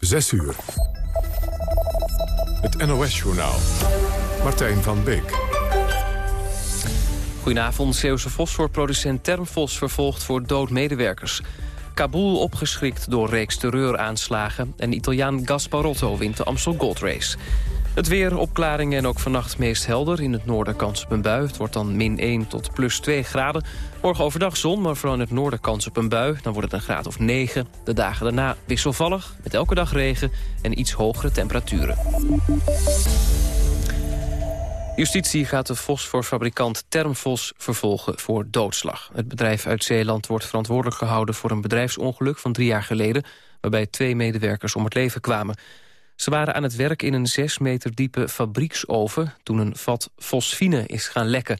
6 uur. Het NOS-journaal. Martijn van Beek. Goedenavond, Zeeuwse fosforproducent Termfos vervolgd voor dood medewerkers. Kabul opgeschrikt door reeks terreuraanslagen... en Italiaan Gasparotto wint de Amstel Gold Race. Het weer, opklaringen en ook vannacht meest helder. In het noorden kans op een bui. Het wordt dan min 1 tot plus 2 graden. Morgen overdag zon, maar vooral in het noorden kans op een bui. Dan wordt het een graad of 9. De dagen daarna wisselvallig, met elke dag regen en iets hogere temperaturen. Justitie gaat de fosforfabrikant Termfos vervolgen voor doodslag. Het bedrijf uit Zeeland wordt verantwoordelijk gehouden voor een bedrijfsongeluk van drie jaar geleden, waarbij twee medewerkers om het leven kwamen. Ze waren aan het werk in een 6 meter diepe fabrieksoven... toen een vat fosfine is gaan lekken.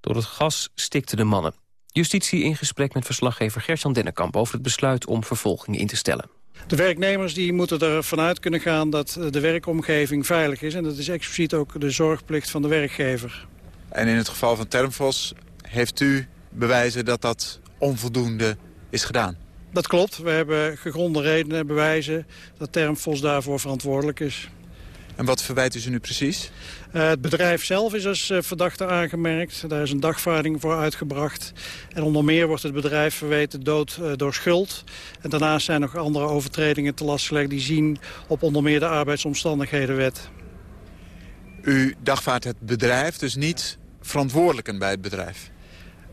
Door het gas stikten de mannen. Justitie in gesprek met verslaggever Gertjan Dennekamp... over het besluit om vervolging in te stellen. De werknemers die moeten ervan uit kunnen gaan dat de werkomgeving veilig is. En dat is expliciet ook de zorgplicht van de werkgever. En in het geval van Termfos heeft u bewijzen dat dat onvoldoende is gedaan? Dat klopt. We hebben gegronde redenen en bewijzen dat Termfos daarvoor verantwoordelijk is. En wat verwijt u ze nu precies? Uh, het bedrijf zelf is als uh, verdachte aangemerkt. Daar is een dagvaarding voor uitgebracht. En onder meer wordt het bedrijf verweten dood uh, door schuld. En daarnaast zijn nog andere overtredingen te last gelegd... die zien op onder meer de arbeidsomstandighedenwet. U dagvaardt het bedrijf, dus niet verantwoordelijken bij het bedrijf?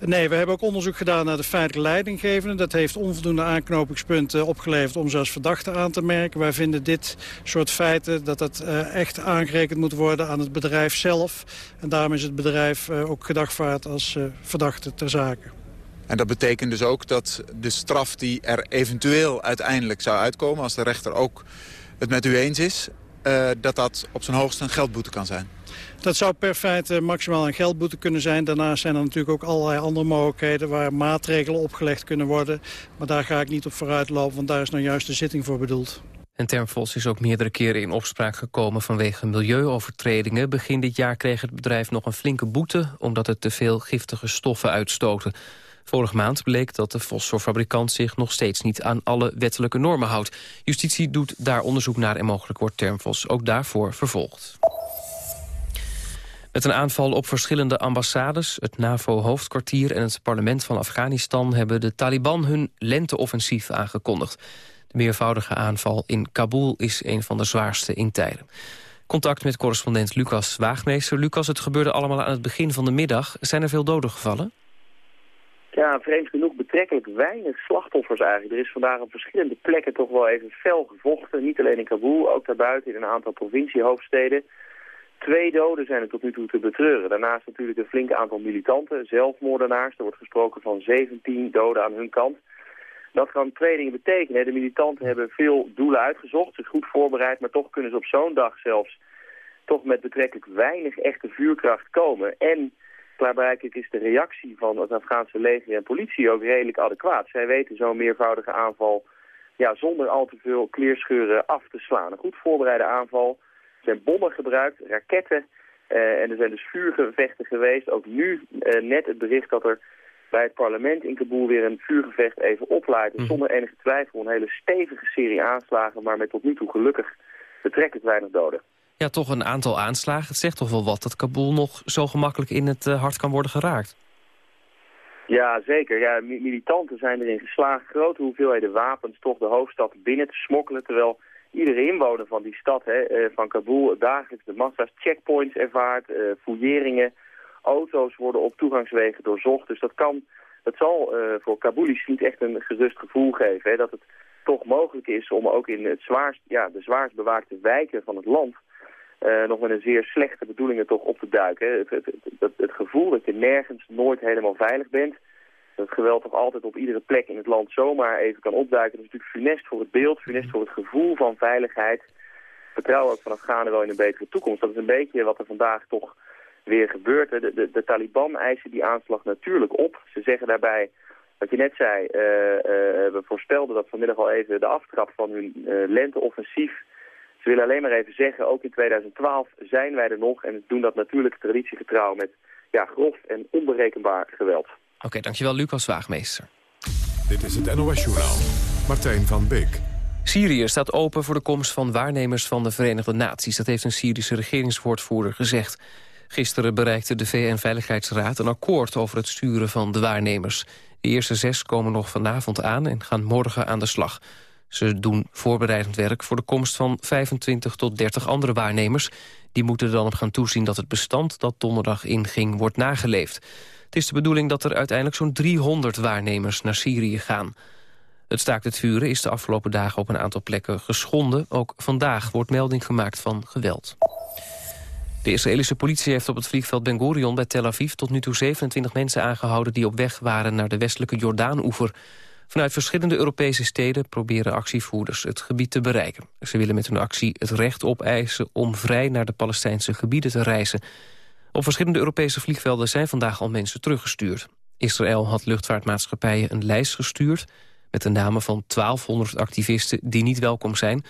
Nee, we hebben ook onderzoek gedaan naar de feitelijke leidinggevende. Dat heeft onvoldoende aanknopingspunten opgeleverd om ze als verdachte aan te merken. Wij vinden dit soort feiten dat dat uh, echt aangerekend moet worden aan het bedrijf zelf. En daarom is het bedrijf uh, ook gedagvaard als uh, verdachte ter zake. En dat betekent dus ook dat de straf die er eventueel uiteindelijk zou uitkomen... als de rechter ook het met u eens is, dat dat op zijn hoogst een geldboete kan zijn? Dat zou per feit eh, maximaal een geldboete kunnen zijn. Daarnaast zijn er natuurlijk ook allerlei andere mogelijkheden... waar maatregelen opgelegd kunnen worden. Maar daar ga ik niet op vooruit lopen, want daar is nou juist de zitting voor bedoeld. En Termfos is ook meerdere keren in opspraak gekomen vanwege milieuovertredingen. Begin dit jaar kreeg het bedrijf nog een flinke boete... omdat het te veel giftige stoffen uitstoten. Vorige maand bleek dat de fosforfabrikant zich nog steeds niet aan alle wettelijke normen houdt. Justitie doet daar onderzoek naar en mogelijk wordt Termfos ook daarvoor vervolgd. Met een aanval op verschillende ambassades, het NAVO-hoofdkwartier... en het parlement van Afghanistan hebben de Taliban hun lenteoffensief aangekondigd. De meervoudige aanval in Kabul is een van de zwaarste in tijden. Contact met correspondent Lucas Waagmeester. Lucas, het gebeurde allemaal aan het begin van de middag. Zijn er veel doden gevallen? Ja, vreemd genoeg betrekkelijk weinig slachtoffers eigenlijk. Er is vandaag op verschillende plekken toch wel even fel gevochten. Niet alleen in Kabul, ook daarbuiten in een aantal provinciehoofdsteden. Twee doden zijn er tot nu toe te betreuren. Daarnaast natuurlijk een flinke aantal militanten, zelfmoordenaars. Er wordt gesproken van 17 doden aan hun kant. Dat kan twee dingen betekenen. De militanten hebben veel doelen uitgezocht, zich goed voorbereid... maar toch kunnen ze op zo'n dag zelfs toch met betrekkelijk weinig echte vuurkracht komen. En klaarblijkelijk is de reactie van het Afghaanse leger en politie ook redelijk adequaat. Zij weten zo'n meervoudige aanval ja, zonder al te veel kleerscheuren af te slaan. Een goed voorbereide aanval zijn bommen gebruikt, raketten. Uh, en er zijn dus vuurgevechten geweest. Ook nu uh, net het bericht dat er bij het parlement in Kabul weer een vuurgevecht even oplaait. Mm. Zonder enige twijfel een hele stevige serie aanslagen, maar met tot nu toe gelukkig betrekkelijk weinig doden. Ja, toch een aantal aanslagen. Het zegt toch wel wat dat Kabul nog zo gemakkelijk in het uh, hart kan worden geraakt. Ja, zeker. Ja, militanten zijn erin geslaagd grote hoeveelheden wapens toch de hoofdstad binnen te smokkelen, terwijl iedere inwoner van die stad, hè, eh, van Kabul, dagelijks de massa's checkpoints ervaart, uh, fouilleringen. Auto's worden op toegangswegen doorzocht. Dus dat kan, dat zal uh, voor Kabulis niet echt een gerust gevoel geven. Hè, dat het toch mogelijk is om ook in het zwaarst, ja, de zwaarst bewaakte wijken van het land... Nog met een zeer slechte bedoelingen toch op te duiken. Het, het, het, gevoel dat je nergens nooit helemaal veilig bent dat geweld toch altijd op iedere plek in het land zomaar even kan opduiken. Dat is natuurlijk funest voor het beeld, funest voor het gevoel van veiligheid. Vertrouwen ook van Afghanen wel in een betere toekomst. Dat is een beetje wat er vandaag toch weer gebeurt. De, de, de Taliban eisen die aanslag natuurlijk op. Ze zeggen daarbij, wat je net zei, uh, uh, we voorspelden dat vanmiddag al even de aftrap van hun uh, lenteoffensief. Ze willen alleen maar even zeggen, ook in 2012 zijn wij er nog en doen dat natuurlijk traditiegetrouw met ja, grof en onberekenbaar geweld. Oké, dankjewel Lucas Waagmeester. Dit is het NOS-journaal. Martijn van Beek. Syrië staat open voor de komst van waarnemers van de Verenigde Naties. Dat heeft een Syrische regeringswoordvoerder gezegd. Gisteren bereikte de VN-veiligheidsraad een akkoord over het sturen van de waarnemers. De eerste zes komen nog vanavond aan en gaan morgen aan de slag. Ze doen voorbereidend werk voor de komst van 25 tot 30 andere waarnemers. Die moeten er dan op gaan toezien dat het bestand dat donderdag inging wordt nageleefd. Het is de bedoeling dat er uiteindelijk zo'n 300 waarnemers naar Syrië gaan. Het staakt het vuren is de afgelopen dagen op een aantal plekken geschonden. Ook vandaag wordt melding gemaakt van geweld. De Israëlische politie heeft op het vliegveld Ben Gurion bij Tel Aviv... tot nu toe 27 mensen aangehouden die op weg waren naar de westelijke Jordaan-oever. Vanuit verschillende Europese steden proberen actievoerders het gebied te bereiken. Ze willen met hun actie het recht opeisen om vrij naar de Palestijnse gebieden te reizen. Op verschillende Europese vliegvelden zijn vandaag al mensen teruggestuurd. Israël had luchtvaartmaatschappijen een lijst gestuurd... met de namen van 1200 activisten die niet welkom zijn...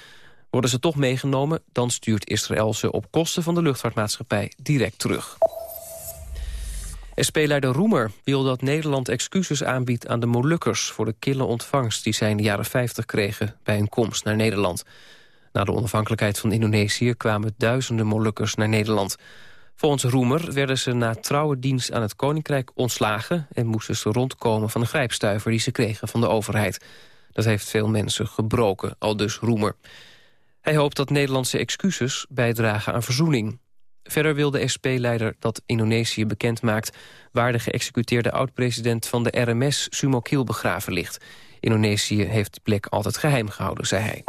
Worden ze toch meegenomen, dan stuurt Israël ze op kosten van de luchtvaartmaatschappij direct terug. SP-leider Roemer wil dat Nederland excuses aanbiedt aan de Molukkers... voor de kille ontvangst die zij in de jaren 50 kregen bij hun komst naar Nederland. Na de onafhankelijkheid van Indonesië kwamen duizenden Molukkers naar Nederland. Volgens Roemer werden ze na trouwe dienst aan het Koninkrijk ontslagen... en moesten ze rondkomen van de grijpstuiver die ze kregen van de overheid. Dat heeft veel mensen gebroken, al dus Roemer. Hij hoopt dat Nederlandse excuses bijdragen aan verzoening. Verder wil de SP-leider dat Indonesië bekendmaakt... waar de geëxecuteerde oud-president van de RMS Sumo Kiel begraven ligt. Indonesië heeft die plek altijd geheim gehouden, zei hij.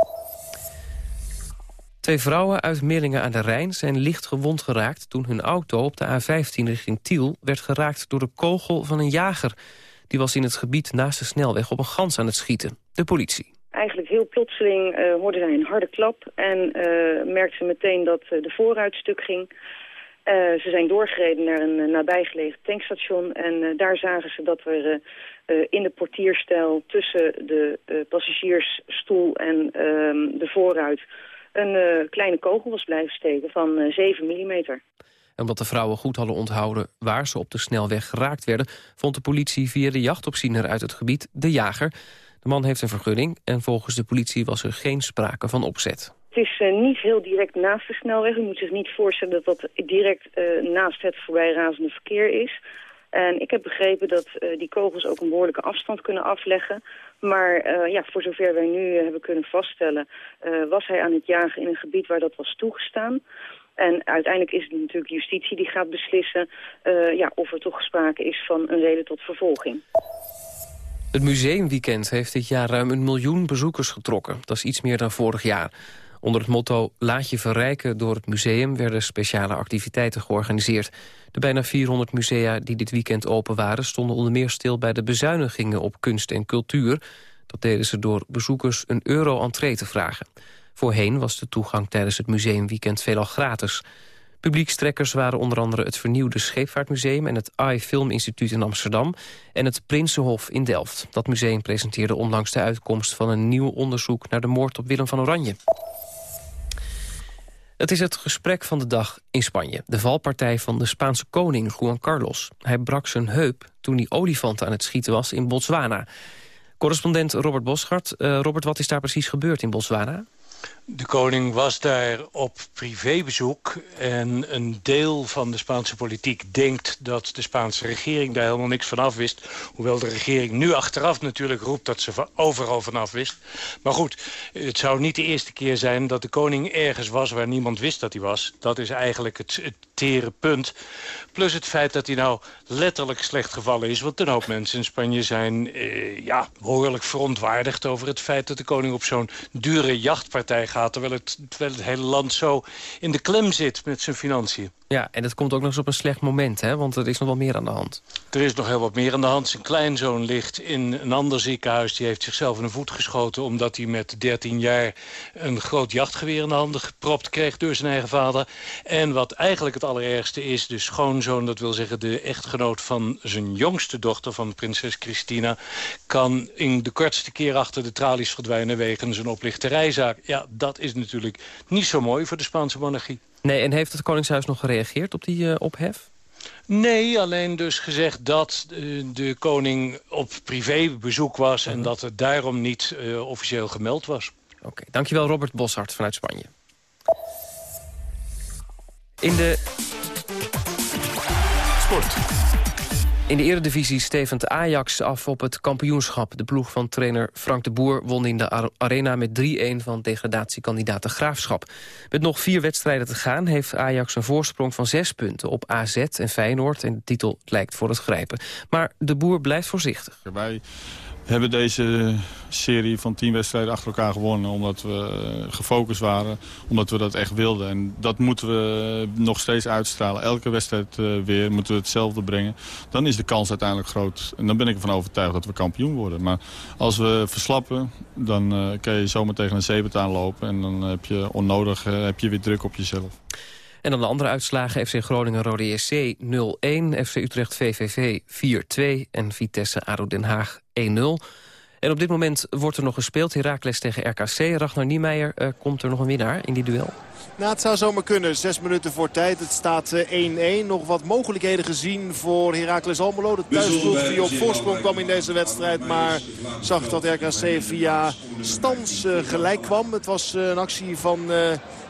Twee vrouwen uit Millingen aan de Rijn zijn licht gewond geraakt... toen hun auto op de A15 richting Tiel werd geraakt door de kogel van een jager. Die was in het gebied naast de snelweg op een gans aan het schieten. De politie. Eigenlijk heel plotseling uh, hoorde zij een harde klap en uh, merkte ze meteen dat uh, de vooruit stuk ging. ze zijn doorgereden naar een nabijgelegen tankstation en daar zagen ze dat er in de portierstijl tussen de passagiersstoel en ehm, de vooruit een kleine kogel was blijven steken van 7 mm. En omdat de vrouwen goed hadden onthouden waar ze op de snelweg geraakt werden... vond de politie via de jachtopziener uit het gebied de jager... De man heeft een vergunning en volgens de politie was er geen sprake van opzet. Het is uh, niet heel direct naast de snelweg. U moet zich niet voorstellen dat dat direct uh, naast het voorbijrazende verkeer is. En ik heb begrepen dat uh, die kogels ook een behoorlijke afstand kunnen afleggen. Maar ja, voor zover wij nu hebben kunnen vaststellen... was hij aan het jagen in een gebied waar dat was toegestaan. En uiteindelijk is het natuurlijk justitie die gaat beslissen... ja, of er toch sprake is van een reden tot vervolging. Het museumweekend heeft dit jaar ruim een miljoen bezoekers getrokken. Dat is iets meer dan vorig jaar. Onder het motto Laat je verrijken door het museum... werden speciale activiteiten georganiseerd. De bijna 400 musea die dit weekend open waren... stonden onder meer stil bij de bezuinigingen op kunst en cultuur. Dat deden ze door bezoekers een euro entree te vragen. Voorheen was de toegang tijdens het museumweekend veelal gratis. Publiekstrekkers waren onder andere het vernieuwde Scheepvaartmuseum... en het AI Film Instituut in Amsterdam en het Prinsenhof in Delft. Dat museum presenteerde onlangs de uitkomst van een nieuw onderzoek... naar de moord op Willem van Oranje. Het is het gesprek van de dag in Spanje. De valpartij van de Spaanse koning Juan Carlos. Hij brak zijn heup toen hij olifanten aan het schieten was in Botswana. Correspondent Robert Boschart. Uh, Robert, wat is daar precies gebeurd in Botswana? De koning was daar op privébezoek en een deel van de Spaanse politiek denkt dat de Spaanse regering daar helemaal niks van af wist. Hoewel de regering nu achteraf natuurlijk roept dat ze overal vanaf wist. Maar goed, het zou niet de eerste keer zijn dat de koning ergens was waar niemand wist dat hij was. Dat is eigenlijk het, het tere punt. Plus het feit dat hij nou letterlijk slecht gevallen is. Want een hoop mensen in Spanje zijn eh, ja, behoorlijk verontwaardigd over het feit dat de koning op zo'n dure jachtpartij gaat... Terwijl het, terwijl het hele land zo in de klem zit met zijn financiën. Ja, en dat komt ook nog eens op een slecht moment, hè? want er is nog wel meer aan de hand. Er is nog heel wat meer aan de hand. Zijn kleinzoon ligt in een ander ziekenhuis. Die heeft zichzelf in de voet geschoten... omdat hij met 13 jaar een groot jachtgeweer in de handen gepropt kreeg... door zijn eigen vader. En wat eigenlijk het allerergste is, de schoonzoon... dat wil zeggen de echtgenoot van zijn jongste dochter... van prinses Christina... kan in de kortste keer achter de tralies verdwijnen... wegens een oplichterrijzaak. Ja, dat is natuurlijk niet zo mooi voor de Spaanse monarchie. Nee, en heeft het Koningshuis nog gereageerd op die uh, ophef? Nee, alleen dus gezegd dat uh, de koning op privébezoek was... en mhm. dat het daarom niet uh, officieel gemeld was. Oké, dankjewel Robert Boshart vanuit Spanje. In de... Sport. In de eredivisie stevend Ajax af op het kampioenschap. De ploeg van trainer Frank de Boer won in de arena met 3-1 van degradatiekandidaat de Graafschap. Met nog vier wedstrijden te gaan heeft Ajax een voorsprong van zes punten op AZ en Feyenoord. En de titel lijkt voor het grijpen. Maar de Boer blijft voorzichtig. Wij hebben deze serie van tien wedstrijden achter elkaar gewonnen. Omdat we gefocust waren, omdat we dat echt wilden. En dat moeten we nog steeds uitstralen. Elke wedstrijd eh, weer moeten we hetzelfde brengen. Dan is de kans uiteindelijk groot. En dan ben ik ervan overtuigd dat we kampioen worden. Maar als we verslappen, dan uh, kan je zomaar tegen een zeepet aanlopen. En dan heb je onnodig heb je weer druk op jezelf. En dan de andere uitslagen. FC Groningen Rode SC 0-1, FC Utrecht VVV 4-2 en Vitesse ADO Den Haag 1-0. En op dit moment wordt er nog gespeeld. Heracles tegen RKC. Ragnar Niemeyer, uh, komt er nog een winnaar in die duel? Nou, het zou zomaar kunnen. Zes minuten voor tijd. Het staat 1-1. Eh, nog wat mogelijkheden gezien voor Heracles Almelo. De thuisploeg die op voorsprong kwam in deze wedstrijd. Maar zag dat RKC via stans uh, gelijk kwam. Het was uh, een actie van...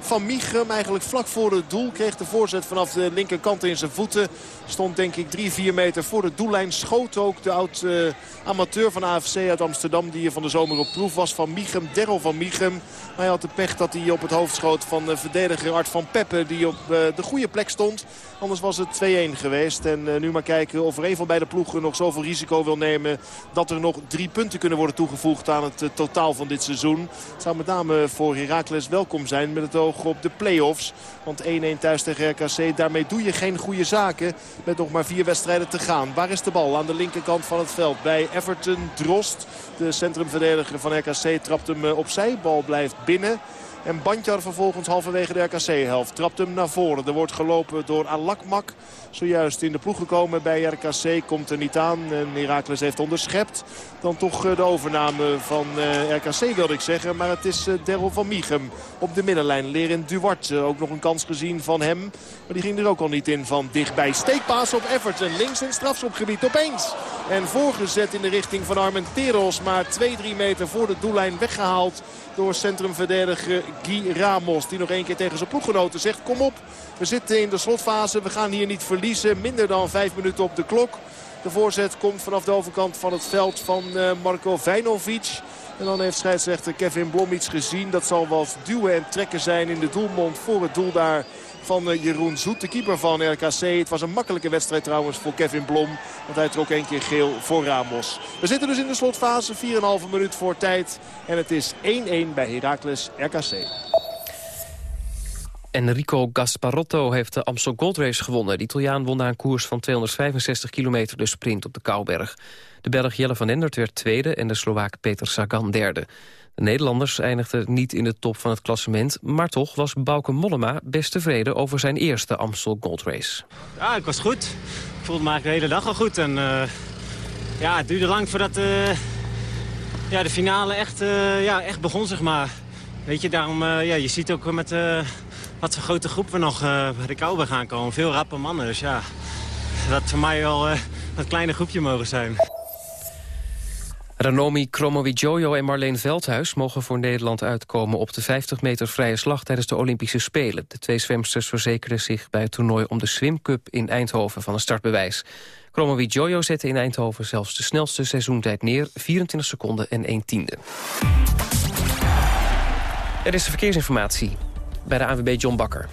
Van Michem eigenlijk vlak voor het doel. Kreeg de voorzet vanaf de linkerkant in zijn voeten. Stond denk ik 3-4 meter voor de doellijn. Schoot ook de oud-amateur van AFC uit Amsterdam. Die hier van de zomer op proef was. Van Michem, Derrel van Michem. Hij had de pech dat hij op het hoofd schoot van de verdediger Art van Peppe. Die op uh, de goede plek stond. Anders was het 2-1 geweest. En uh, nu maar kijken of er een van beide ploegen nog zoveel risico wil nemen. Dat er nog drie punten kunnen worden toegevoegd aan het uh, totaal van dit seizoen. Het zou met name voor Heracles welkom zijn met het oog op de play-offs. Want 1-1 thuis tegen RKC, daarmee doe je geen goede zaken. Met nog maar vier wedstrijden te gaan. Waar is de bal? Aan de linkerkant van het veld bij Everton Drost. De centrumverdediger van RKC trapt hem opzij. Bal blijft binnen. En Bandjar vervolgens halverwege de RKC-helft. Trapt hem naar voren. Er wordt gelopen door Alakmak. Zojuist in de ploeg gekomen bij RKC. Komt er niet aan. En Herakles heeft onderschept. Dan toch eh, de overname van eh, RKC wilde ik zeggen. Maar het is uh, Daryl van Miegem op de middenlijn. Lerin Duarte ook nog een kans gezien van hem. Maar die ging er ook al niet in van dichtbij. Steekpaas op Everton. Links in strafschopgebied opeens. En voorgezet in de richting van Armenteros. Maar 2-3 meter voor de doellijn weggehaald door centrumverdediger Guy Ramos. Die nog één keer tegen zijn ploeggenoten zegt kom op. We zitten in de slotfase. We gaan hier niet verliezen. Minder dan vijf minuten op de klok. De voorzet komt vanaf de overkant van het veld van eh, Marco Vajnovic. En dan heeft scheidsrechter Kevin Blom iets gezien. Dat zal wel duwen en trekken zijn in de doelmond voor het doel daar van eh, Jeroen Zoet, de keeper van RKC. Het was een makkelijke wedstrijd trouwens voor Kevin Blom. Want hij trok één keer geel voor Ramos. We zitten dus in de slotfase, 4,5 minuut voor tijd. En het is 1-1 bij Heracles RKC. Enrico Gasparotto heeft de Amstel Gold Race gewonnen. De Italiaan won na een koers van 265 kilometer de sprint op de Kouberg. De Belg Jelle van Endert werd tweede en de Slovaak Peter Sagan derde. De Nederlanders eindigden niet in de top van het klassement... maar toch was Bauke Mollema best tevreden over zijn eerste Amstel Gold Race. Ja, ik was goed. Ik voelde me eigenlijk de hele dag al goed. En, uh, ja, het duurde lang voordat uh, ja, de finale echt, uh, ja, echt begon, zeg maar. Weet je, daarom, ja, je ziet ook met wat voor grote groep we nog bij de Kouwberg gaan komen. Veel rappe mannen, dus ja, dat voor mij wel een kleine groepje mogen zijn. Ranomi Kromowidjojo en Marleen Veldhuis mogen voor Nederland uitkomen op de 50 meter vrije slag tijdens de Olympische Spelen. De twee zwemsters verzekerden zich bij het toernooi om de Swim Cup in Eindhoven van een startbewijs. Kromowidjojo zette in Eindhoven zelfs de snelste seizoentijd neer, 24 seconden en 1 tiende. Er is de verkeersinformatie bij de AWB John Bakker.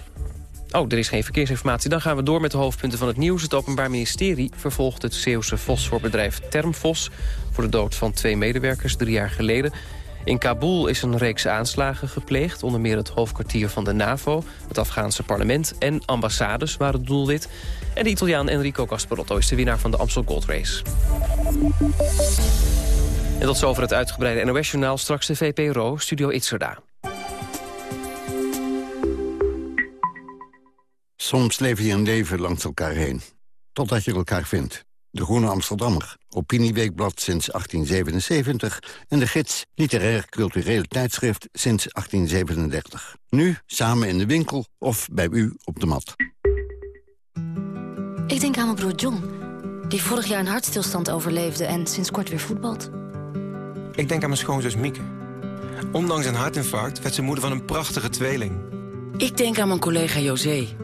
Oh, er is geen verkeersinformatie. Dan gaan we door met de hoofdpunten van het nieuws. Het Openbaar Ministerie vervolgt het Zeeuwse fosforbedrijf Termfos... voor de dood van twee medewerkers drie jaar geleden. In Kabul is een reeks aanslagen gepleegd. Onder meer het hoofdkwartier van de NAVO, het Afghaanse parlement... en ambassades waren het doelwit. En de Italiaan Enrico Gasparotto is de winnaar van de Amstel Gold Race. En tot zover het uitgebreide NOS-journaal. Straks de VPRO, Studio Itzerda. Soms leef je een leven langs elkaar heen. Totdat je elkaar vindt. De Groene Amsterdammer, Opinieweekblad sinds 1877... en de gids Literair Cultureel Tijdschrift sinds 1837. Nu samen in de winkel of bij u op de mat. Ik denk aan mijn broer John, die vorig jaar een hartstilstand overleefde... en sinds kort weer voetbalt. Ik denk aan mijn schoonzus Mieke. Ondanks een hartinfarct werd ze moeder van een prachtige tweeling. Ik denk aan mijn collega José.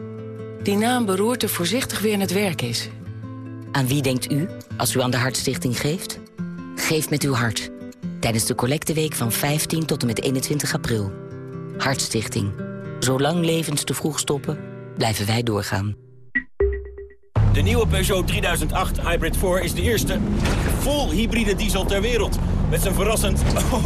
Die na een beroerte voorzichtig weer in het werk is. Aan wie denkt u als u aan de Hartstichting geeft? Geef met uw hart. Tijdens de collecteweek van 15 tot en met 21 april. Hartstichting. Zolang levens te vroeg stoppen, blijven wij doorgaan. De nieuwe Peugeot 3008 Hybrid 4 is de eerste vol hybride diesel ter wereld. Met zijn verrassend oh,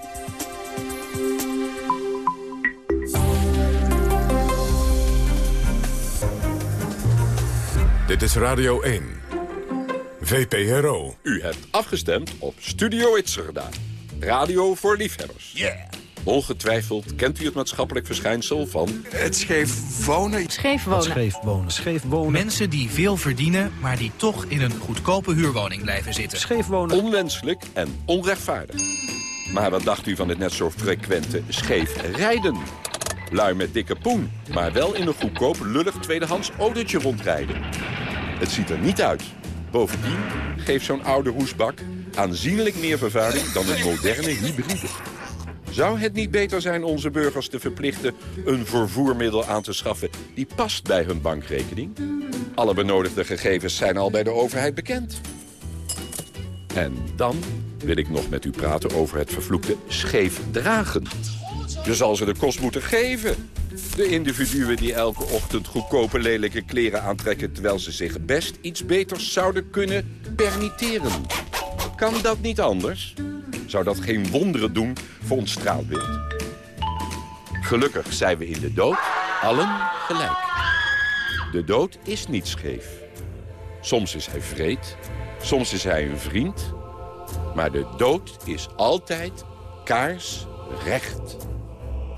Dit is Radio 1. VPRO. U hebt afgestemd op Studio Itzerda. Radio voor liefhebbers. Yeah. Ongetwijfeld kent u het maatschappelijk verschijnsel van... Het scheef wonen. Scheef wonen. Scheef wonen. Scheef wonen. Mensen die veel verdienen, maar die toch in een goedkope huurwoning blijven zitten. Scheef wonen. Onwenselijk en onrechtvaardig. Maar wat dacht u van het net zo frequente scheef rijden? Lui met dikke poen, maar wel in een goedkoop lullig tweedehands autootje rondrijden. Het ziet er niet uit. Bovendien geeft zo'n oude roesbak aanzienlijk meer vervuiling dan een moderne hybride. Zou het niet beter zijn onze burgers te verplichten een vervoermiddel aan te schaffen die past bij hun bankrekening? Alle benodigde gegevens zijn al bij de overheid bekend. En dan wil ik nog met u praten over het vervloekte scheefdragen. Je zal ze de kost moeten geven. De individuen die elke ochtend goedkope lelijke kleren aantrekken... terwijl ze zich best iets beters zouden kunnen permitteren. Kan dat niet anders? Zou dat geen wonderen doen voor ons straalbeeld? Gelukkig zijn we in de dood allen gelijk. De dood is niet scheef. Soms is hij vreed, soms is hij een vriend... maar de dood is altijd kaarsrecht.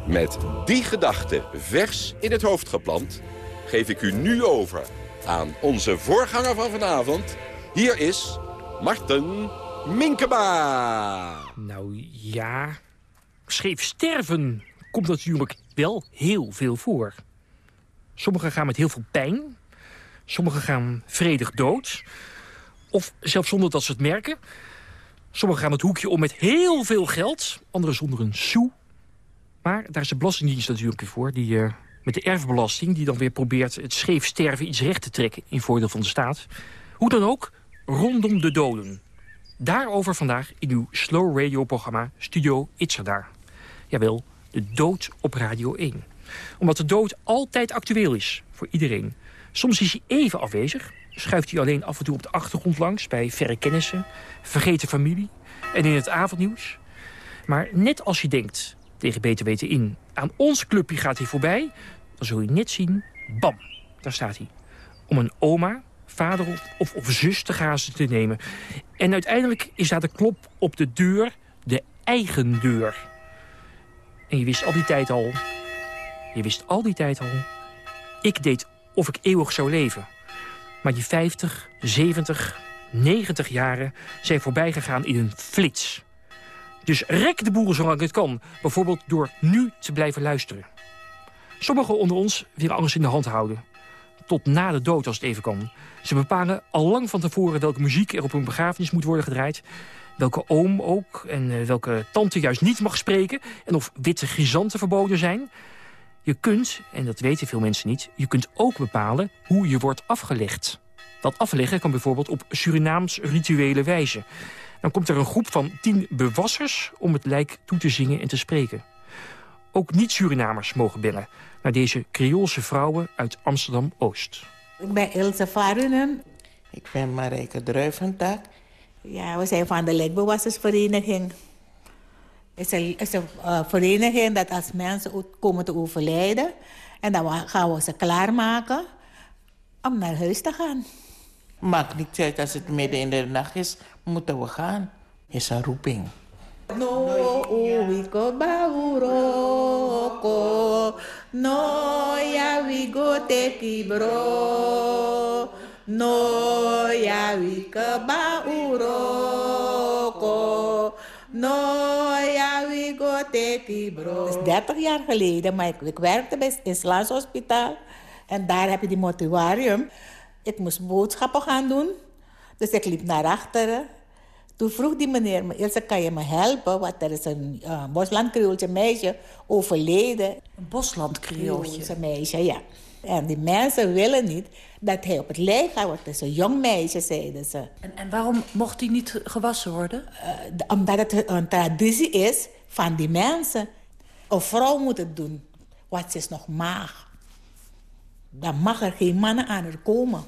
Met die gedachte vers in het hoofd geplant... geef ik u nu over aan onze voorganger van vanavond. Hier is Marten Minkema. Nou ja, scheef sterven komt natuurlijk wel heel veel voor. Sommigen gaan met heel veel pijn. Sommigen gaan vredig dood. Of zelfs zonder dat ze het merken. Sommigen gaan het hoekje om met heel veel geld. Anderen zonder een sou. Maar daar is de Belastingdienst natuurlijk voor. Die uh, met de erfbelasting die dan weer probeert het scheef sterven iets recht te trekken in voordeel van de staat. Hoe dan ook, rondom de doden. Daarover vandaag in uw slow radio programma Studio Itzerda. Jawel, de dood op Radio 1. Omdat de dood altijd actueel is, voor iedereen. Soms is hij even afwezig, schuift hij alleen af en toe op de achtergrond langs... bij verre kennissen, vergeten familie en in het avondnieuws. Maar net als je denkt, tegen beter weten in... aan ons clubje gaat hij voorbij, dan zul je net zien, bam, daar staat hij. Om een oma, vader of, of, zus te grazen te nemen. En uiteindelijk is daar de klop op de deur, de eigen deur. En je wist al die tijd al, je wist al die tijd al... ik deed of ik eeuwig zou leven. Maar die 50, 70, 90 jaren zijn voorbij gegaan in een flits. Dus rek de boeren zolang het kan. Bijvoorbeeld door nu te blijven luisteren. Sommigen onder ons willen alles in de hand houden. Tot na de dood als het even kan. Ze bepalen al lang van tevoren welke muziek er op hun begrafenis moet worden gedraaid. Welke oom ook en uh, welke tante juist niet mag spreken. En of witte grisanten verboden zijn. Je kunt, en dat weten veel mensen niet... je kunt ook bepalen hoe je wordt afgelegd. Dat afleggen kan bijvoorbeeld op Surinaams rituele wijze. Dan komt er een groep van tien bewassers om het lijk toe te zingen en te spreken. Ook niet-Surinamers mogen bellen naar deze Creoolse vrouwen uit Amsterdam-Oost. Ik ben Ilse Varunen. Ik ben Marijke Druiventak. Ja, we zijn van de Lijkbewassersvereniging. Het is een, is een uh, vereniging dat als mensen komen te overlijden... en dan gaan we ze klaarmaken om naar huis te gaan. Maakt niet uit als het midden in de nacht is, moeten we gaan. Is een roeping. No uwiko bauroko, no ya we go take bro, no ya we bauroko, no ya we go take bro. Dat is 30 jaar geleden, maar ik, ik werkte bij het Islaams Hospitaal en daar heb je die mortuarium. Ik moest boodschappen gaan doen, dus ik liep naar achteren. Toen vroeg die meneer me, Ilse, kan je me helpen? Want er is een uh, Boslandkreooltje meisje overleden. Een Boslandkreooltje? meisje, ja. En die mensen willen niet dat hij op het lijf gaat worden. Is een jong meisje, zeiden ze. En, en waarom mocht hij niet gewassen worden? Uh, omdat het een traditie is van die mensen. Een vrouw moet het doen, want ze is nog maag. Dan mag er geen mannen aan haar komen.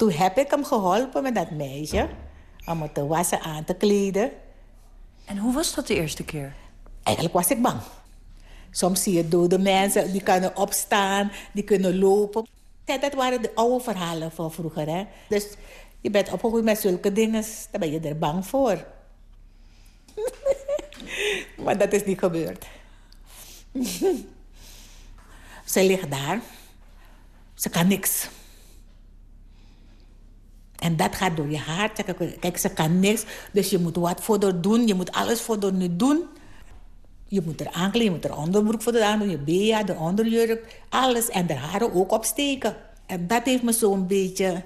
Toen heb ik hem geholpen met dat meisje om het te wassen, aan te kleden. En hoe was dat de eerste keer? Eigenlijk was ik bang. Soms zie je dode mensen, die kunnen opstaan, die kunnen lopen. Dat waren de oude verhalen van vroeger. Hè? Dus je bent opgegroeid met zulke dingen, dan ben je er bang voor. maar dat is niet gebeurd. Ze ligt daar. Ze kan niks. En dat gaat door je hart. Kijk, ze kan niks. Dus je moet wat voor doen. Je moet alles voor nu doen. Je moet er aankleden, je moet er onderbroek voor aan Je bea, de onderjurk, alles. En de haren ook opsteken. En dat heeft me zo'n beetje...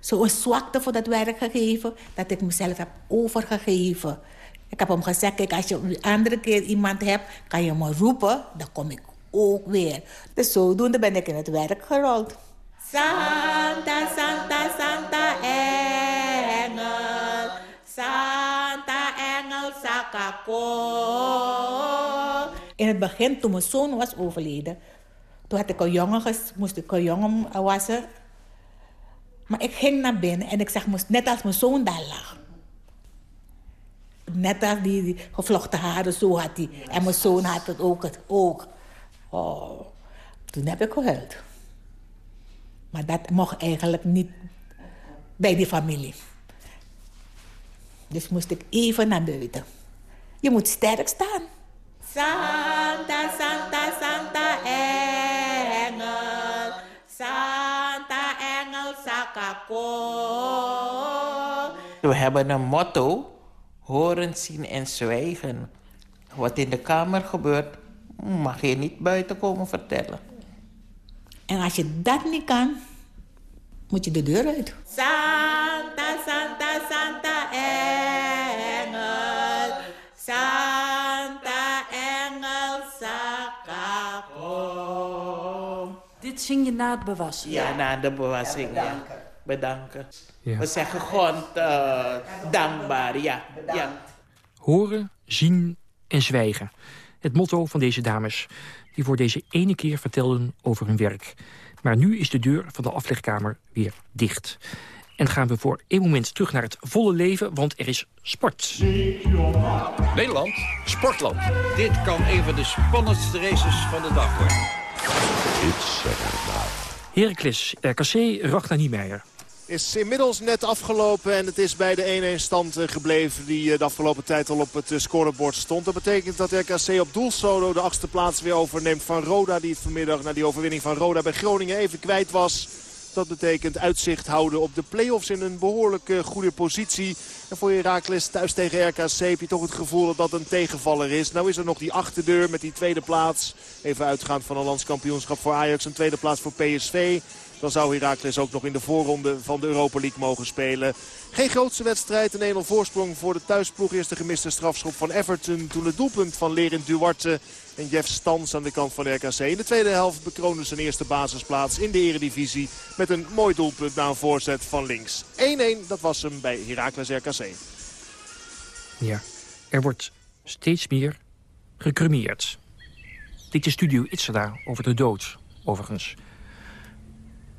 Zo'n zwakte voor dat werk gegeven. Dat ik mezelf heb overgegeven. Ik heb hem gezegd, kijk, als je een andere keer iemand hebt... kan je me roepen, dan kom ik ook weer. Dus zodoende ben ik in het werk gerold. Santa, Santa, Santa Engel. Santa Engel Sakako. In het begin, toen mijn zoon was overleden... toen had ik een jongen, moest ik een jongen wassen. Maar ik ging naar binnen en ik zag, net als mijn zoon daar lag. Net als die, die gevlochten haren, zo had hij. En mijn zoon had het ook. Ook. Oh, toen heb ik gehuild. Maar dat mocht eigenlijk niet bij die familie. Dus moest ik even naar buiten. Je moet sterk staan. Santa, Santa, Santa Engel. Santa Engel Sakako. We hebben een motto. Horen, zien en zwijgen. Wat in de kamer gebeurt, mag je niet buiten komen vertellen. En als je dat niet kan, moet je de deur uit. Santa, Santa, Santa Engel. Santa Engel Sakako. Dit zing je na het bewassen? Ja, na de bewassing, ja. Bedanken. Ja. We zeggen gewoon uh, dankbaar, ja. ja. Horen, zien en zwijgen. Het motto van deze dames die voor deze ene keer vertelden over hun werk. Maar nu is de deur van de aflegkamer weer dicht. En gaan we voor één moment terug naar het volle leven, want er is sport. Nederland, sportland. Dit kan een van de spannendste races van de dag worden. Heracles, RKC, Ragnar Niemeyer is inmiddels net afgelopen en het is bij de 1-1 stand eh, gebleven die eh, de afgelopen tijd al op het eh, scorebord stond. Dat betekent dat RKC op doelsolo de achtste plaats weer overneemt van Roda. Die het vanmiddag na die overwinning van Roda bij Groningen even kwijt was. Dat betekent uitzicht houden op de play-offs in een behoorlijk goede positie. En voor Herakles thuis tegen RKC heb je toch het gevoel dat dat een tegenvaller is. Nou is er nog die achterdeur met die tweede plaats. Even uitgaand van een landskampioenschap voor Ajax. Een tweede plaats voor PSV. Dan zou Heracles ook nog in de voorronde van de Europa League mogen spelen. Geen grootste wedstrijd. Een 1-0 voorsprong voor de thuisploeg. Eerst de gemiste strafschop van Everton. Toen het doelpunt van Lerin Duarte en Jeff Stans aan de kant van RKC. In de tweede helft bekroonde zijn eerste basisplaats in de eredivisie. Met een mooi doelpunt na een voorzet van links. 1-1, dat was hem bij Heracles RKC. Ja, er wordt steeds meer gecremeerd. Dit is Studio Itzada over de dood, overigens.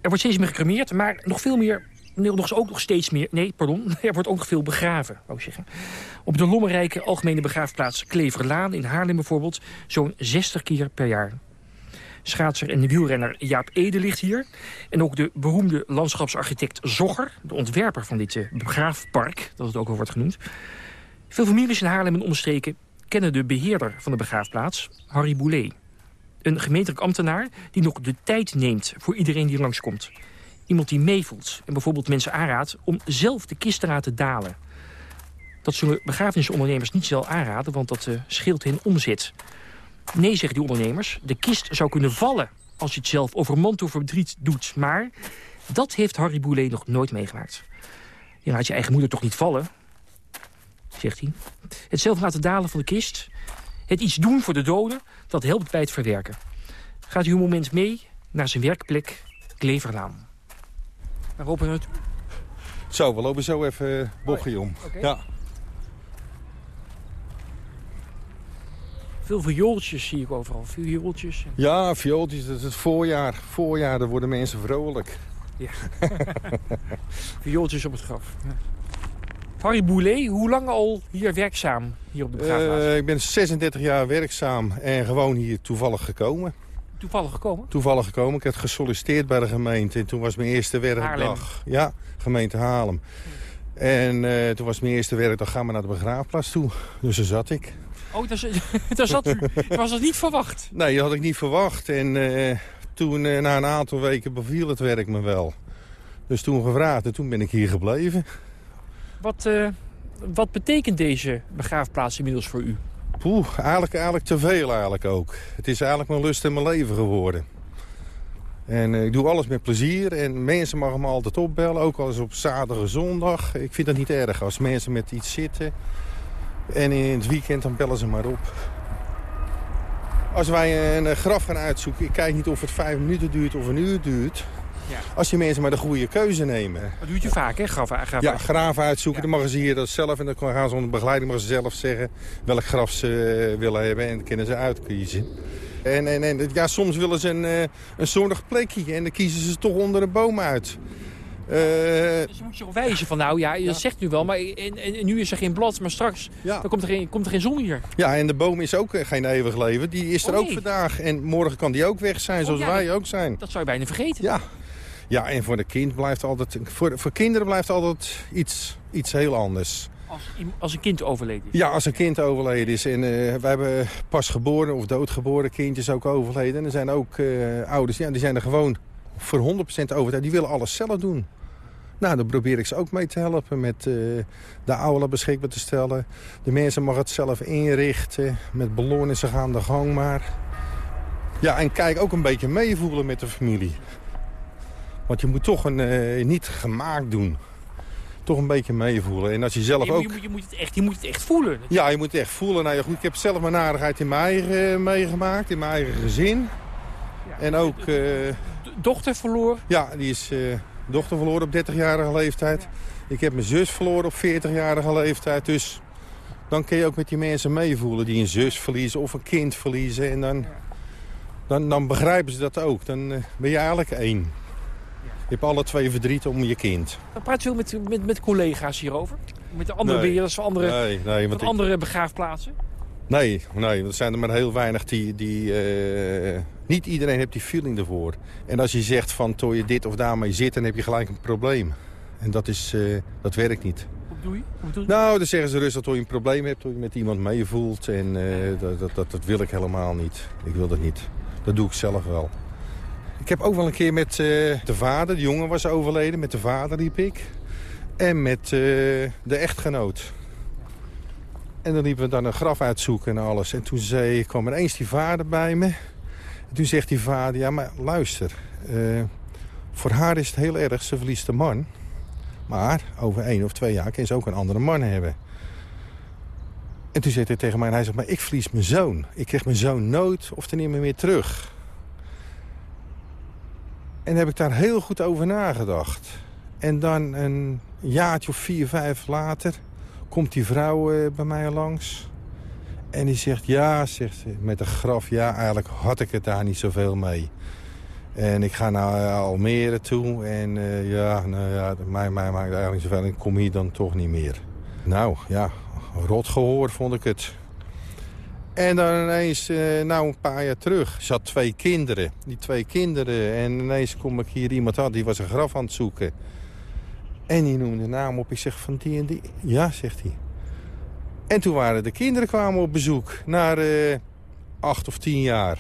Er wordt steeds meer gecremeerd, maar nog veel meer... Nog ook nog steeds meer... Nee, pardon. Er wordt ook nog veel begraven, wou ik zeggen. Op de lommerrijke algemene begraafplaats Kleverlaan in Haarlem bijvoorbeeld... zo'n 60 keer per jaar. Schaatser en wielrenner Jaap Ede ligt hier. En ook de beroemde landschapsarchitect Zogger... de ontwerper van dit uh, begraafpark, dat het ook al wordt genoemd... Veel families in Haarlem en omstreken kennen de beheerder van de begraafplaats, Harry Boulet. Een gemeentelijk ambtenaar die nog de tijd neemt voor iedereen die langskomt. Iemand die meevoelt en bijvoorbeeld mensen aanraadt om zelf de kist te laten dalen. Dat zullen begrafenisondernemers niet zelf aanraden, want dat uh, scheelt hun omzet. Nee, zeggen die ondernemers, de kist zou kunnen vallen als je het zelf overmand door verdriet doet. Maar dat heeft Harry Boulet nog nooit meegemaakt. Je laat je eigen moeder toch niet vallen, zegt hij. Het zelf laten dalen van de kist, het iets doen voor de doden, dat helpt bij het verwerken. Gaat u een moment mee naar zijn werkplek, Kleverlaan. Waar lopen we naartoe? Zo, we lopen zo even bochtje om. Okay. Ja. Veel viooltjes zie ik overal. Viooltjes. Ja, viooltjes. Dat is het voorjaar. Voorjaar, daar worden mensen vrolijk. Ja. viooltjes op het graf. Ja. Harry Boulet, hoe lang al hier werkzaam hier op de begraafplaats? Uh, ik ben 36 jaar werkzaam en gewoon hier toevallig gekomen. Toevallig gekomen? Toevallig gekomen. Ik heb gesolliciteerd bij de gemeente en toen was mijn eerste werkdag. Ja, gemeente Haarlem. En uh, toen was mijn eerste werkdag, gaan we naar de begraafplaats toe. Dus daar zat ik. Oh, daar, daar zat u. was dat niet verwacht? Nee, dat had ik niet verwacht. En uh, toen, na een aantal weken, beviel het werk me wel. Dus toen gevraagd en toen ben ik hier gebleven. Wat, uh, wat betekent deze begraafplaats inmiddels voor u? Poeh, eigenlijk, eigenlijk te veel eigenlijk ook. Het is eigenlijk mijn lust en mijn leven geworden. En uh, ik doe alles met plezier en mensen mogen me altijd opbellen. Ook al is op zaterdag zondag. Ik vind dat niet erg als mensen met iets zitten. En in het weekend dan bellen ze maar op. Als wij een graf gaan uitzoeken, ik kijk niet of het vijf minuten duurt of een uur duurt. Ja. Als die mensen maar de goede keuze nemen. Dat doet je vaak, hè? Graf, graf ja, graven uitzoeken. Ja. Dan mogen ze hier dat zelf. En dan gaan ze onder begeleiding ze zelf zeggen welk graf ze uh, willen hebben. En dan kunnen ze uitkiezen. En, en, en ja, soms willen ze een, uh, een zonnig plekje. En dan kiezen ze toch onder een boom uit. Uh, dus je moet je wijzen van, nou ja, je ja. zegt nu wel, maar en, en, nu is er geen blad, maar straks ja. dan komt, er geen, komt er geen zon hier. Ja, en de boom is ook geen eeuwig leven. Die is er oh, ook nee. vandaag. En morgen kan die ook weg zijn, oh, zoals ja, wij ook zijn. Dat zou je bijna vergeten. Ja, ja, en voor de kind blijft altijd, voor, voor kinderen blijft altijd iets, iets heel anders. Als, als een kind overleden is? Ja, als een kind overleden is. En uh, wij hebben pas geboren of doodgeboren kindjes ook overleden. En er zijn ook uh, ouders, ja, die zijn er gewoon voor 100% overtuigd. Die willen alles zelf doen. Nou, dan probeer ik ze ook mee te helpen met uh, de aula beschikbaar te stellen. De mensen mogen het zelf inrichten. Met ballonnen, ze gaan de gang maar. Ja, en kijk ook een beetje meevoelen met de familie. Want je moet toch een, uh, niet gemaakt doen. Toch een beetje meevoelen. En als je zelf je, ook... Je moet, je, moet het echt, je moet het echt voelen. Ja, je moet het echt voelen. Nou ja, goed, ik heb zelf mijn narigheid in mijn eigen uh, meegemaakt. In mijn eigen gezin. Ja, en ook... Uh, dochter verloren? Ja, die is dochter verloren op 30-jarige leeftijd. Ja. Ik heb mijn zus verloren op 40-jarige leeftijd. Dus dan kun je ook met die mensen meevoelen. Die een zus verliezen of een kind verliezen. En dan, dan, dan begrijpen ze dat ook. Dan ben je eigenlijk één. Je hebt alle twee verdriet om je kind. Praat je ook met, met, met collega's hierover? Met de andere nee. beheerders van andere, nee, nee, van ik... andere begraafplaatsen? Nee, nee, er zijn er maar heel weinig die... die uh, niet iedereen heeft die feeling ervoor. En als je zegt van, toen je dit of daarmee zit, dan heb je gelijk een probleem. En dat, is, uh, dat werkt niet. Hoe doe je? Doe je? Nou, dan zeggen ze rustig dat je een probleem hebt, dat je met iemand meevoelt. En uh, dat, dat, dat, dat wil ik helemaal niet. Ik wil dat niet. Dat doe ik zelf wel. Ik heb ook wel een keer met uh, de vader, de jongen was overleden, met de vader liep ik. En met uh, de echtgenoot. En dan liepen we dan een graf uitzoeken en alles. En toen zei, kwam er eens die vader bij me. En toen zegt die vader, ja maar luister. Uh, voor haar is het heel erg, ze verliest een man. Maar over één of twee jaar kan ze ook een andere man hebben. En toen zei hij tegen mij, en hij zegt, maar ik verlies mijn zoon. Ik krijg mijn zoon nooit of ten meer terug. En heb ik daar heel goed over nagedacht. En dan een jaartje of vier, vijf later komt die vrouw uh, bij mij langs. En die zegt, ja, zegt ze, met een graf, ja, eigenlijk had ik het daar niet zoveel mee. En ik ga naar Almere toe en uh, ja, nou ja, mij, mij maakt eigenlijk zoveel. Ik kom hier dan toch niet meer. Nou, ja, rot gehoord vond ik het. En dan ineens, uh, nou een paar jaar terug, had twee kinderen. Die twee kinderen. En ineens kom ik hier iemand aan, die was een graf aan het zoeken. En die noemde de naam op. Ik zeg van die en die. Ja, zegt hij. En toen waren de kinderen kwamen op bezoek, na uh, acht of tien jaar.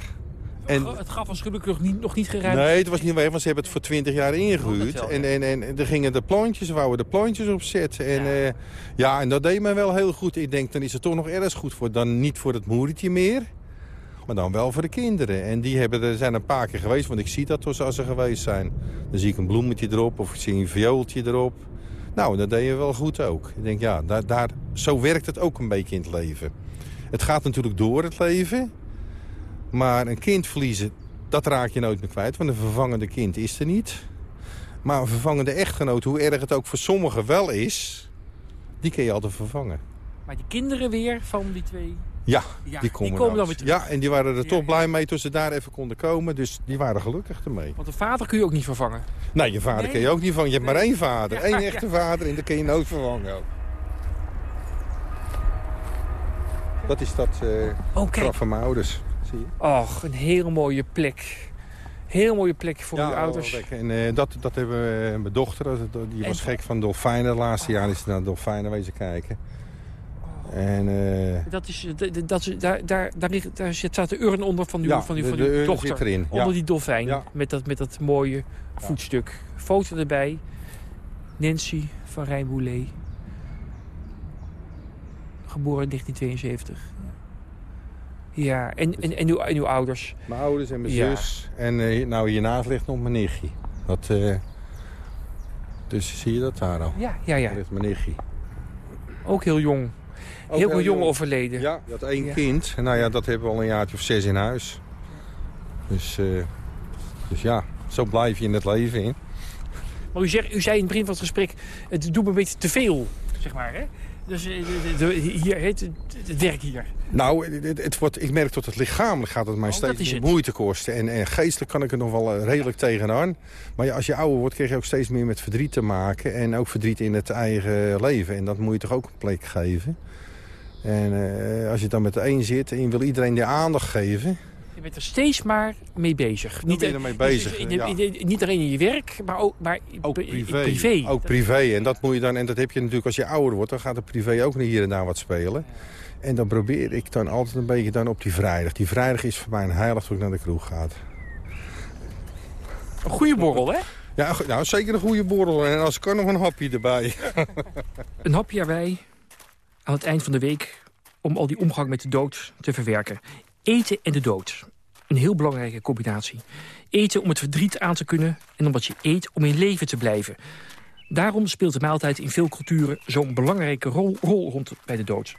En, het gaf was gelukkig niet, nog niet geruimd. Nee, het was niet weg, want ze hebben het voor twintig jaar ingehuurd. En, en, en er gingen de plantjes, wouden de plantjes opzetten. En, ja. Uh, ja, en dat deed mij wel heel goed. Ik denk, dan is het toch nog ergens goed voor. Dan niet voor het moertje meer, maar dan wel voor de kinderen. En die hebben, er zijn een paar keer geweest, want ik zie dat als ze geweest zijn. Dan zie ik een bloemetje erop of ik zie een viooltje erop. Nou, dat deed je wel goed ook. Ik denk, ja, daar, daar, zo werkt het ook een beetje in het leven. Het gaat natuurlijk door, het leven. Maar een kind verliezen, dat raak je nooit meer kwijt. Want een vervangende kind is er niet. Maar een vervangende echtgenoot, hoe erg het ook voor sommigen wel is... die kun je altijd vervangen. Maar die kinderen weer van die twee... Ja, die komen, die komen dan weer terug. Ja, en die waren er toch blij mee toen ze daar even konden komen. Dus die waren gelukkig ermee. Want een vader kun je ook niet vervangen? Nee, je vader kun je ook niet vervangen. Je hebt maar één vader, één echte vader en dat kun je nooit vervangen. Dat is dat uh, oh, graf van mijn ouders. Zie je? Och, een hele mooie plek. Heel mooie plek voor ja, uw ouders. En uh, dat, dat hebben we, mijn dochter, die was en... gek van dolfijnen. De laatste jaar is ze naar dolfijnen wezen kijken. En, uh... dat is, dat, dat, daar, daar, daar, ligt, daar staat de urn onder van uw, ja, van uw, van de, uw dochter. Onder die dolfijn. Ja. Met, dat, met dat mooie voetstuk. Foto erbij. Nancy van Rijnboulet. Geboren in 1972. Ja, en, en, en, uw, en uw ouders? Mijn ouders en mijn zus. En uh, nou, hiernaast ligt nog mijn nichtje. Dat, uh, dus zie je dat daar al? Ja, ja, ja. Daar ligt mijn nichtje. Ook heel jong. Ook heel veel jong overleden. Ja, dat één ja. kind. Nou ja, dat hebben we al een jaartje of zes in huis. Dus, uh, dus ja, zo blijf je in het leven in. Maar u, zegt, u zei in het begin van het gesprek, het doet me een beetje te veel, zeg maar, hè? Dus de, hier, het, het werk hier. Nou, het, het wordt, ik merk tot het lichamelijk gaat het mij oh, steeds meer moeite kosten. En, en, geestelijk kan ik er nog wel redelijk tegenaan. Maar ja, als je ouder wordt, krijg je ook steeds meer met verdriet te maken. En ook verdriet in het eigen leven. En dat moet je toch ook een plek geven. En uh, als je dan met de een zit en je wil iedereen de aandacht geven... Je bent er steeds maar mee bezig. Niet ben je ermee bezig, in, in, in, Niet alleen in je werk, maar ook, maar ook privé. privé. Ook privé. En dat, moet je dan, en dat heb je natuurlijk als je ouder wordt. Dan gaat de privé ook hier en daar wat spelen. En dan probeer ik dan altijd een beetje dan op die vrijdag. Die vrijdag is voor mij een heilig toen ik naar de kroeg ga. Een goede borrel, hè? Ja, nou, zeker een goede borrel. En als ik kan nog een hapje erbij. een hapje erbij aan het eind van de week om al die omgang met de dood te verwerken. Eten en de dood. Een heel belangrijke combinatie. Eten om het verdriet aan te kunnen en omdat je eet om in leven te blijven. Daarom speelt de maaltijd in veel culturen zo'n belangrijke rol, rond bij de dood.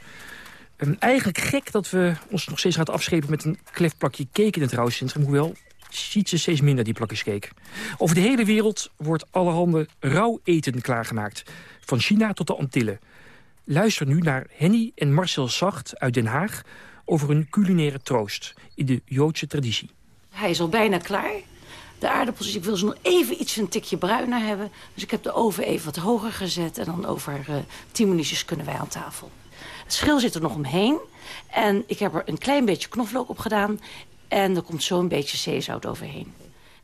En eigenlijk gek dat we ons nog steeds laten afschepen met een klef plakje cake in het rouwcentrum. Hoewel, ziet ze steeds minder die plakjes cake. Over de hele wereld wordt allerhande rauw eten klaargemaakt. Van China tot de Antillen. Luister nu naar Henny en Marcel Zacht uit Den Haag... over hun culinaire troost in de Joodse traditie. Hij is al bijna klaar. De aardappels, ik wil ze nog even iets een tikje bruiner hebben. Dus ik heb de oven even wat hoger gezet. En dan over uh, tien minuutjes kunnen wij aan tafel. Het schil zit er nog omheen. En ik heb er een klein beetje knoflook op gedaan. En er komt zo een beetje zeezout overheen.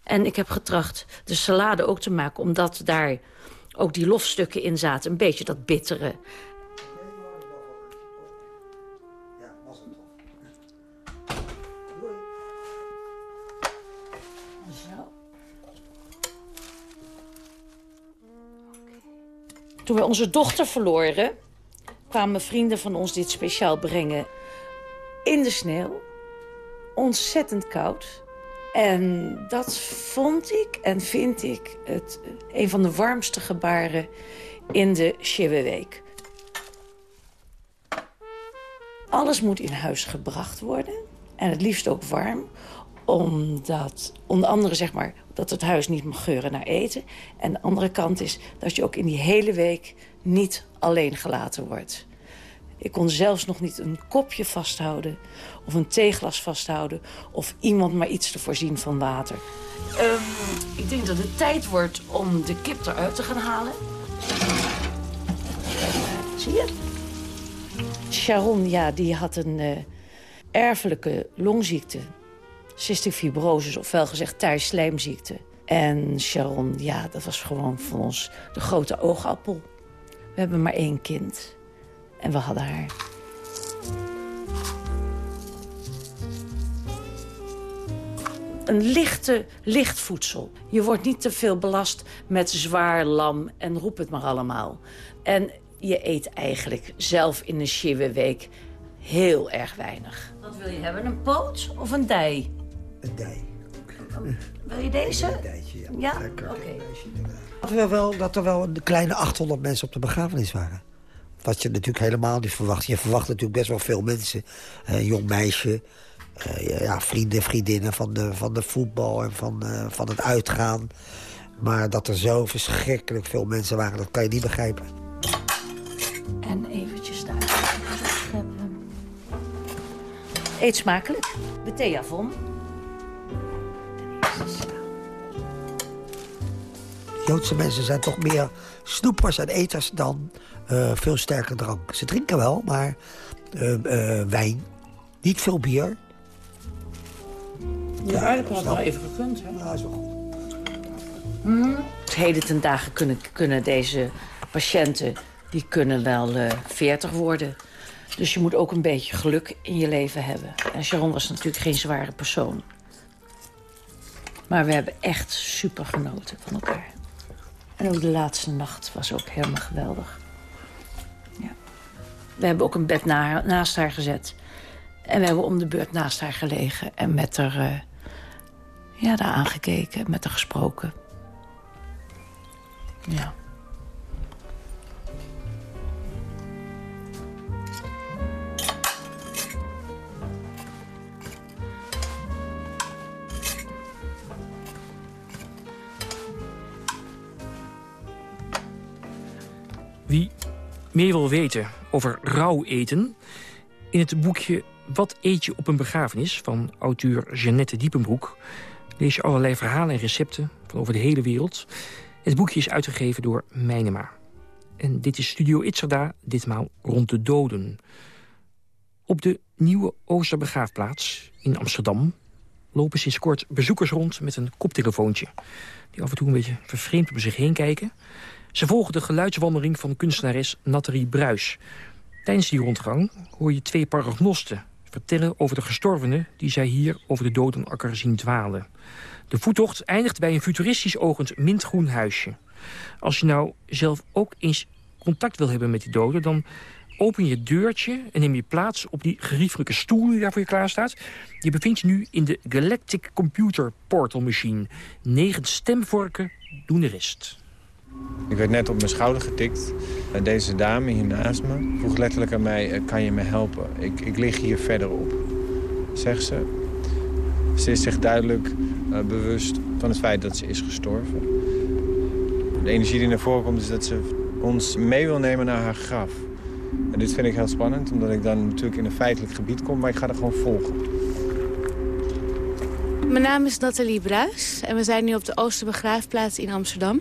En ik heb getracht de salade ook te maken... omdat daar ook die lofstukken in zaten. Een beetje dat bittere. Toen we onze dochter verloren, kwamen vrienden van ons dit speciaal brengen. In de sneeuw. Ontzettend koud. En dat vond ik en vind ik het, een van de warmste gebaren in de Week. Alles moet in huis gebracht worden. En het liefst ook warm. Omdat, onder andere zeg maar, dat het huis niet mag geuren naar eten. En de andere kant is dat je ook in die hele week niet alleen gelaten wordt. Ik kon zelfs nog niet een kopje vasthouden of een theeglas vasthouden... of iemand maar iets te voorzien van water. Um, ik denk dat het tijd wordt om de kip eruit te gaan halen. Zie je? Sharon, ja, die had een uh, erfelijke longziekte cystic fibrosis, ofwel gezegd thuisslijmziekte. En Sharon, ja, dat was gewoon voor ons de grote oogappel. We hebben maar één kind. En we hadden haar. Een lichte, licht voedsel. Je wordt niet te veel belast met zwaar lam en roep het maar allemaal. En je eet eigenlijk zelf in een shiwe week heel erg weinig. Wat wil je hebben, een poot of een dij? Een dij. Wil je deze? Een dijtje, ja. Ja? Lekker. Oké. Dat er wel, dat er wel een kleine 800 mensen op de begrafenis waren. Wat je natuurlijk helemaal niet verwacht. Je verwacht natuurlijk best wel veel mensen. Een jong meisje, eh, ja, vrienden, vriendinnen van de, van de voetbal en van, eh, van het uitgaan. Maar dat er zo verschrikkelijk veel mensen waren, dat kan je niet begrijpen. En eventjes daar. Eet smakelijk. De theavon. Joodse mensen zijn toch meer snoepers en eters dan eh, veel sterke drank. Ze drinken wel, maar eh, eh, wijn. Niet veel bier. Ja, eigenlijk had het wel even gekund. Hè? Ja, is wel goed. Heden ten dagen kunnen, kunnen deze patiënten die kunnen wel eh 40 worden. Dus je moet ook een beetje geluk in je leven hebben. En Sharon was natuurlijk geen zware persoon. Maar we hebben echt super genoten van elkaar. En ook de laatste nacht was ook helemaal geweldig. Ja. We hebben ook een bed naast haar gezet. En we hebben om de beurt naast haar gelegen. En met haar, eh, ja, daar aangekeken, met haar gesproken. Ja. Wie meer wil weten over rauw eten... in het boekje Wat eet je op een begrafenis... van auteur Jeannette Diepenbroek... lees je allerlei verhalen en recepten van over de hele wereld. Het boekje is uitgegeven door Mijnema. En dit is Studio Itzerda, ditmaal rond de doden. Op de nieuwe Oosterbegraafplaats in Amsterdam... lopen sinds kort bezoekers rond met een koptelefoontje... die af en toe een beetje vervreemd om zich heen kijken... Ze volgen de geluidswandeling van kunstenares Nathalie Bruis. Tijdens die rondgang hoor je twee paragnosten vertellen over de gestorvenen... die zij hier over de dodenakker zien dwalen. De voettocht eindigt bij een futuristisch ogend mintgroen huisje. Als je nou zelf ook eens contact wil hebben met die doden... dan open je het deurtje en neem je plaats op die geriefelijke stoel die daar voor je klaar staat. Je bevindt je nu in de Galactic Computer Portal Machine. Negen stemvorken doen de rest. Ik werd net op mijn schouder getikt. Deze dame hier naast me vroeg letterlijk aan mij, eh, kan je me helpen? Ik, ik lig hier verderop, zegt ze. Ze is zich duidelijk eh, bewust van het feit dat ze is gestorven. De energie die naar voren komt is dat ze ons mee wil nemen naar haar graf. En dit vind ik heel spannend, omdat ik dan natuurlijk in een feitelijk gebied kom, maar ik ga er gewoon volgen. Mijn naam is Nathalie Bruis en we zijn nu op de Oosterbegraafplaats in Amsterdam.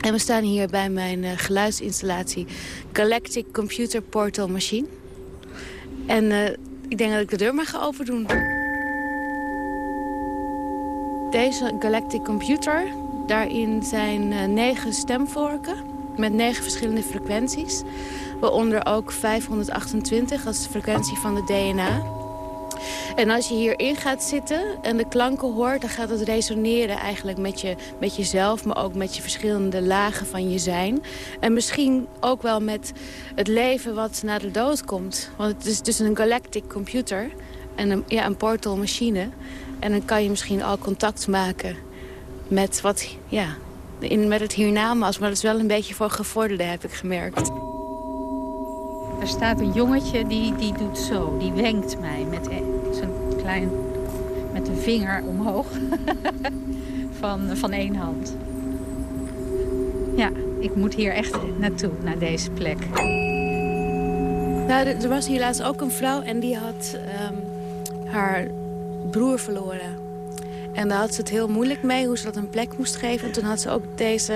En we staan hier bij mijn eh, geluidsinstallatie Galactic Computer Portal Machine. En eh, ik denk dat ik de deur maar ga open doen. Deze Galactic Computer, daarin zijn eh, negen stemvorken met negen verschillende frequenties. Waaronder ook 528, dat is de frequentie van de DNA. En als je hierin gaat zitten en de klanken hoort... dan gaat het resoneren eigenlijk met, je, met jezelf... maar ook met je verschillende lagen van je zijn. En misschien ook wel met het leven wat na de dood komt. Want het is dus een galactic computer en een, ja, een portal machine. En dan kan je misschien al contact maken met, wat, ja, in, met het. Maar dat is wel een beetje voor gevorderden, heb ik gemerkt. Er staat een jongetje die, die doet zo, die wenkt mij met een- zo'n klein, met een vinger omhoog van, van één hand. Ja, ik moet hier echt naartoe, naar deze plek. Nou, er er was hier laatst ook een vrouw en die had ehm, haar broer verloren. En daar had ze het heel moeilijk mee, hoe ze dat een plek moest geven. En toen had ze ook deze,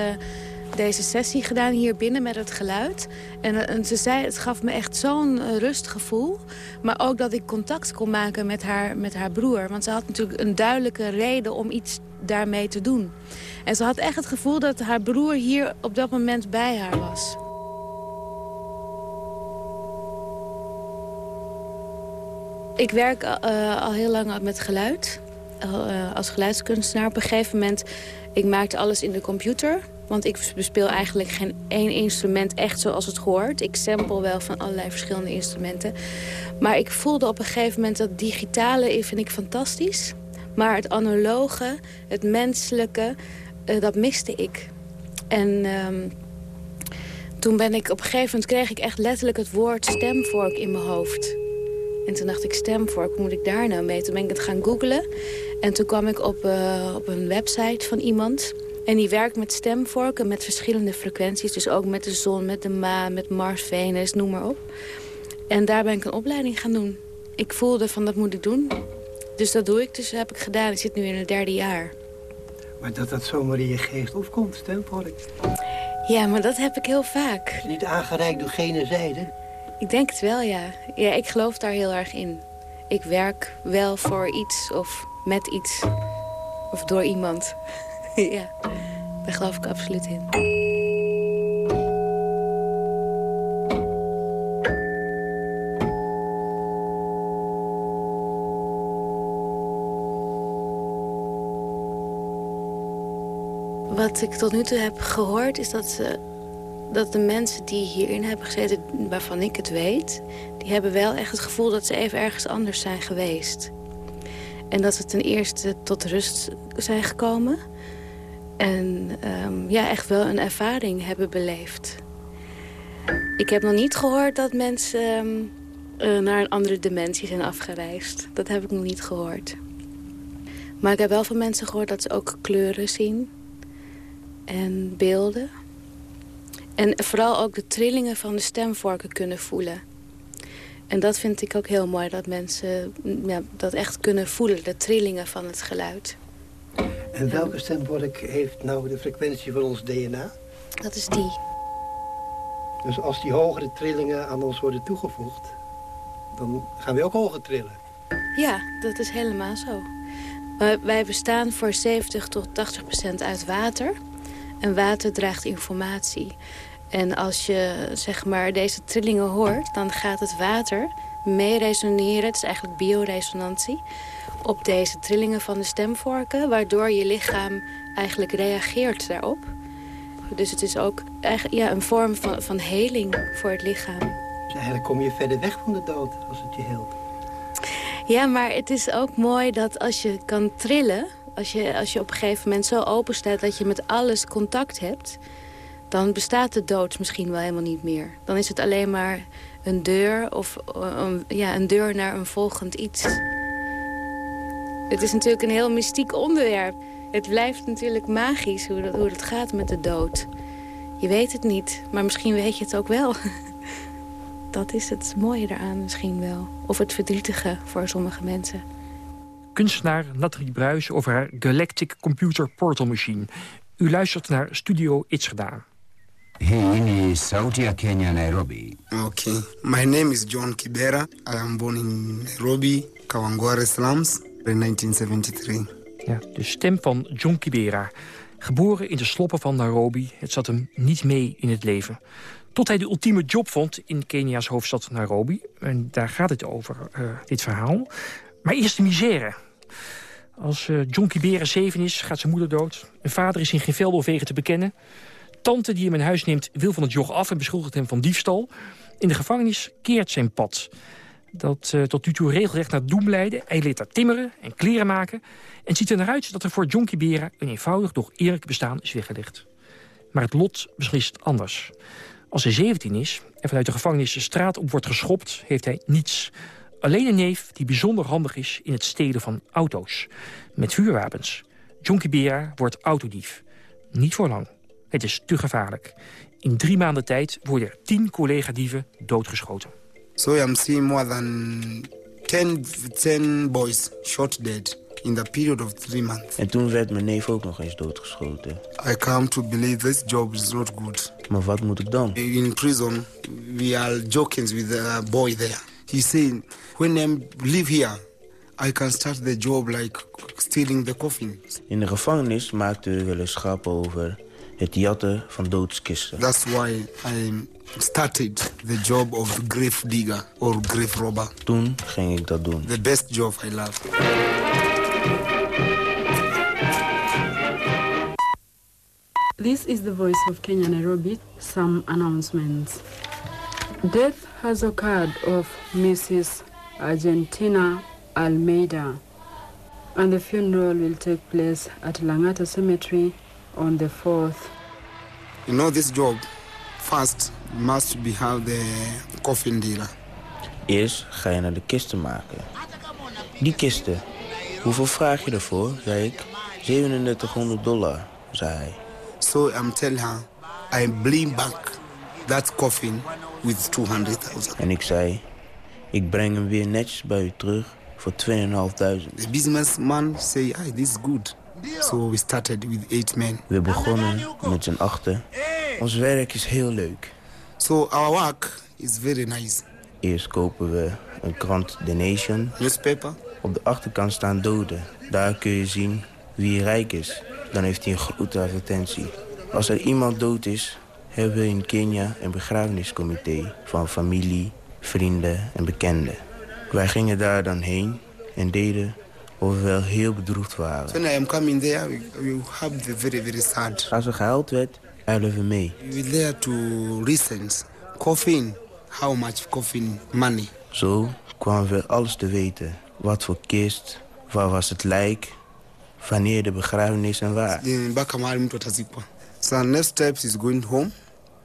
deze sessie gedaan hier binnen met het geluid. En, eh, ze zei, het gaf me echt zo'n eh, rustgevoel. Maar ook dat ik contact kon maken met haar, met haar broer. Want ze had natuurlijk een duidelijke reden om iets daarmee te doen. En ze had echt het gevoel dat haar broer hier op dat moment bij haar was. Ik werk eh, al heel lang met geluid. als geluidskunstenaar. Op een gegeven moment, ik maakte alles in de computer. Want ik bespeel eigenlijk geen één instrument echt zoals het hoort. Ik sample wel van allerlei verschillende instrumenten. Maar ik voelde op een gegeven moment dat digitale vind ik fantastisch. Maar het analoge, het menselijke, uh, dat miste ik. En um, toen ben ik op een gegeven moment kreeg ik echt letterlijk het woord stemvork in mijn hoofd. En toen dacht ik, stemvork, hoe moet ik daar nou mee? Toen ben ik het gaan googlen. En toen kwam ik op, uh, op een website van iemand. En die werkt met stemvorken met verschillende frequenties. Dus ook met de zon, met de maan, met Mars, Venus, noem maar op. En daar ben ik een opleiding gaan doen. Ik voelde van, dat moet ik doen. Dus dat doe ik, dus dat heb ik gedaan. Ik zit nu in het derde jaar. Maar dat dat zomaar in je geest opkomt, stemvork? Ja, maar dat heb ik heel vaak. Niet aangereikt door gene zijde? Ik denk het wel, ja. Ja, ik geloof daar heel erg in. Ik werk wel voor iets of met iets. Of door iemand. ja, daar geloof ik absoluut in. Wat ik tot nu toe heb gehoord is dat, ze, dat de mensen die hierin hebben gezeten, waarvan ik het weet... die hebben wel echt het gevoel dat ze even ergens anders zijn geweest. En dat ze ten eerste tot rust zijn gekomen. En um, ja, echt wel een ervaring hebben beleefd. Ik heb nog niet gehoord dat mensen um, uh, naar een andere dimensie zijn afgereisd. Dat heb ik nog niet gehoord. Maar ik heb wel van mensen gehoord dat ze ook kleuren zien en beelden. En vooral ook de trillingen van de stemvorken kunnen voelen. En dat vind ik ook heel mooi, dat mensen ja, dat echt kunnen voelen, de trillingen van het geluid. En welke stemvork heeft nou de frequentie van ons DNA? Dat is die. Dus als die hogere trillingen aan ons worden toegevoegd, dan gaan we ook hoger trillen? Ja, dat is helemaal zo. Wij bestaan voor 70 tot 80 procent uit water. En water draagt informatie. En als je zeg maar, deze trillingen hoort, dan gaat het water mee resoneren. Het is eigenlijk bioresonantie. Op deze trillingen van de stemvorken. Waardoor je lichaam eigenlijk reageert daarop. Dus het is ook eigenlijk, ja, een vorm van, van heling voor het lichaam. Dus eigenlijk kom je verder weg van de dood als het je heelt. Ja, maar het is ook mooi dat als je kan trillen als je, als je op een gegeven moment zo open staat dat je met alles contact hebt... dan bestaat de dood misschien wel helemaal niet meer. Dan is het alleen maar een deur of een, ja, een deur naar een volgend iets. Het is natuurlijk een heel mystiek onderwerp. Het blijft natuurlijk magisch hoe dat, hoe dat gaat met de dood. Je weet het niet, maar misschien weet je het ook wel. Dat is het mooie eraan misschien wel. Of het verdrietige voor sommige mensen kunstenaar Nathalie Bruis over haar Galactic Computer Portal Machine. U luistert naar Studio Itzgeda. Hii ni sauti ya Kenya, Nairobi. Okay. My name is John Kibera. I am born in Nairobi, Kawangware slums, in 1973. Ja, de stem van John Kibera. Geboren in de sloppen van Nairobi, het zat hem niet mee in het leven. Tot hij de ultieme job vond in Kenia's hoofdstad Nairobi. En daar gaat het over, uh, dit verhaal. Maar eerst de misère. Als uh, John Kibera zeven is, gaat zijn moeder dood. Een vader is in geen velden of wegen te bekennen. Tante die hem in huis neemt wil van het joch af en beschuldigt hem van diefstal. In de gevangenis keert zijn pad. Dat uh, tot nu toe regelrecht naar doem leidde. Hij leert timmeren en kleren maken. En ziet er naar uit dat er voor John Kibera een eenvoudig, doch eerlijk bestaan is weggelegd. Maar het lot beslist anders. Als hij 17 is en vanuit de gevangenis de straat op wordt geschopt... heeft hij niets. Alleen een neef die bijzonder handig is in het stelen van auto's. Met vuurwapens. John Kibera wordt autodief. Niet voor lang. Het is te gevaarlijk. In drie maanden tijd worden er tien collega-dieven doodgeschoten. So I'm seeing more than 10, 10 boys shot dead in the period of three months. En toen werd mijn neef ook nog eens doodgeschoten. I come to believe this job is not good. Maar wat moet ik dan? In prison, we are joking with a boy there. He said, when I live here, I can start the job like stealing the coffin. In de gevangenis maakte we wel eens grappen over het jatten van doodskisten. That's why I started the job of grave digger or grave robber. Toen ging ik dat doen. The best job I love. This is the voice of Kenya Nairobi. Some announcements. Death has occurred of Mrs. Argentina Almeida. And the funeral will take place at Langata Cemetery on the 4th You know this job, first must be have the coffin dealer. Eerst ga je naar de kisten maken. Die kisten. Hoeveel vraag je ervoor? zei ik. 3700 dollar, zei hij. So I'm telling her, I bring back that coffin with 200,000. En ik zei, ik breng hem weer netjes bij u terug voor 2.500. The businessman say, ah, this is good. So we started with eight men. We begonnen met z'n achten. Ons werk is heel leuk. So our work is very nice. Eerst kopen we een krant The Nation. Newspaper. Op de achterkant staan doden. Daar kun je zien wie rijk is. Dan heeft hij een grote advertentie. Als er iemand dood is, hebben we in Kenia een begrafeniscomité... van familie, vrienden en bekenden. Wij gingen daar dan heen en deden of we wel heel bedroefd waren. When I am coming there, we, we have the very, very sad. Als er gehuild werd, huilen we mee. We were there to listen. Coffin, how much coffin money? Zo kwamen we alles te weten. Wat voor kist, waar was het lijk, wanneer de begrafenis en waar. mpaka mahali mtu atazikwa. So next steps is going home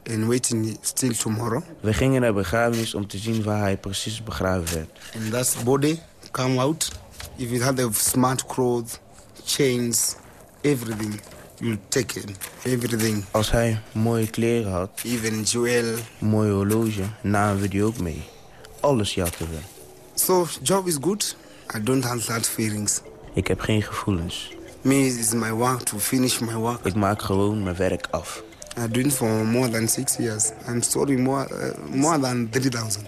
and waiting still tomorrow. We gingen naar begrafenis om te zien waar hij precies begraven werd. And that body come out. If you have the smart clothes, chains, everything, you take it. Everything. Als hij mooie kleren had, Even jewel. mooie horloge, namen we die ook mee. Alles jatten we. So job is good. I don't have that feelings. Ik heb geen gevoelens. Me is my work to finish my work. Ik maak gewoon mijn werk af. I do it for more than six years. I'm sorry, more, uh, more than 3,000.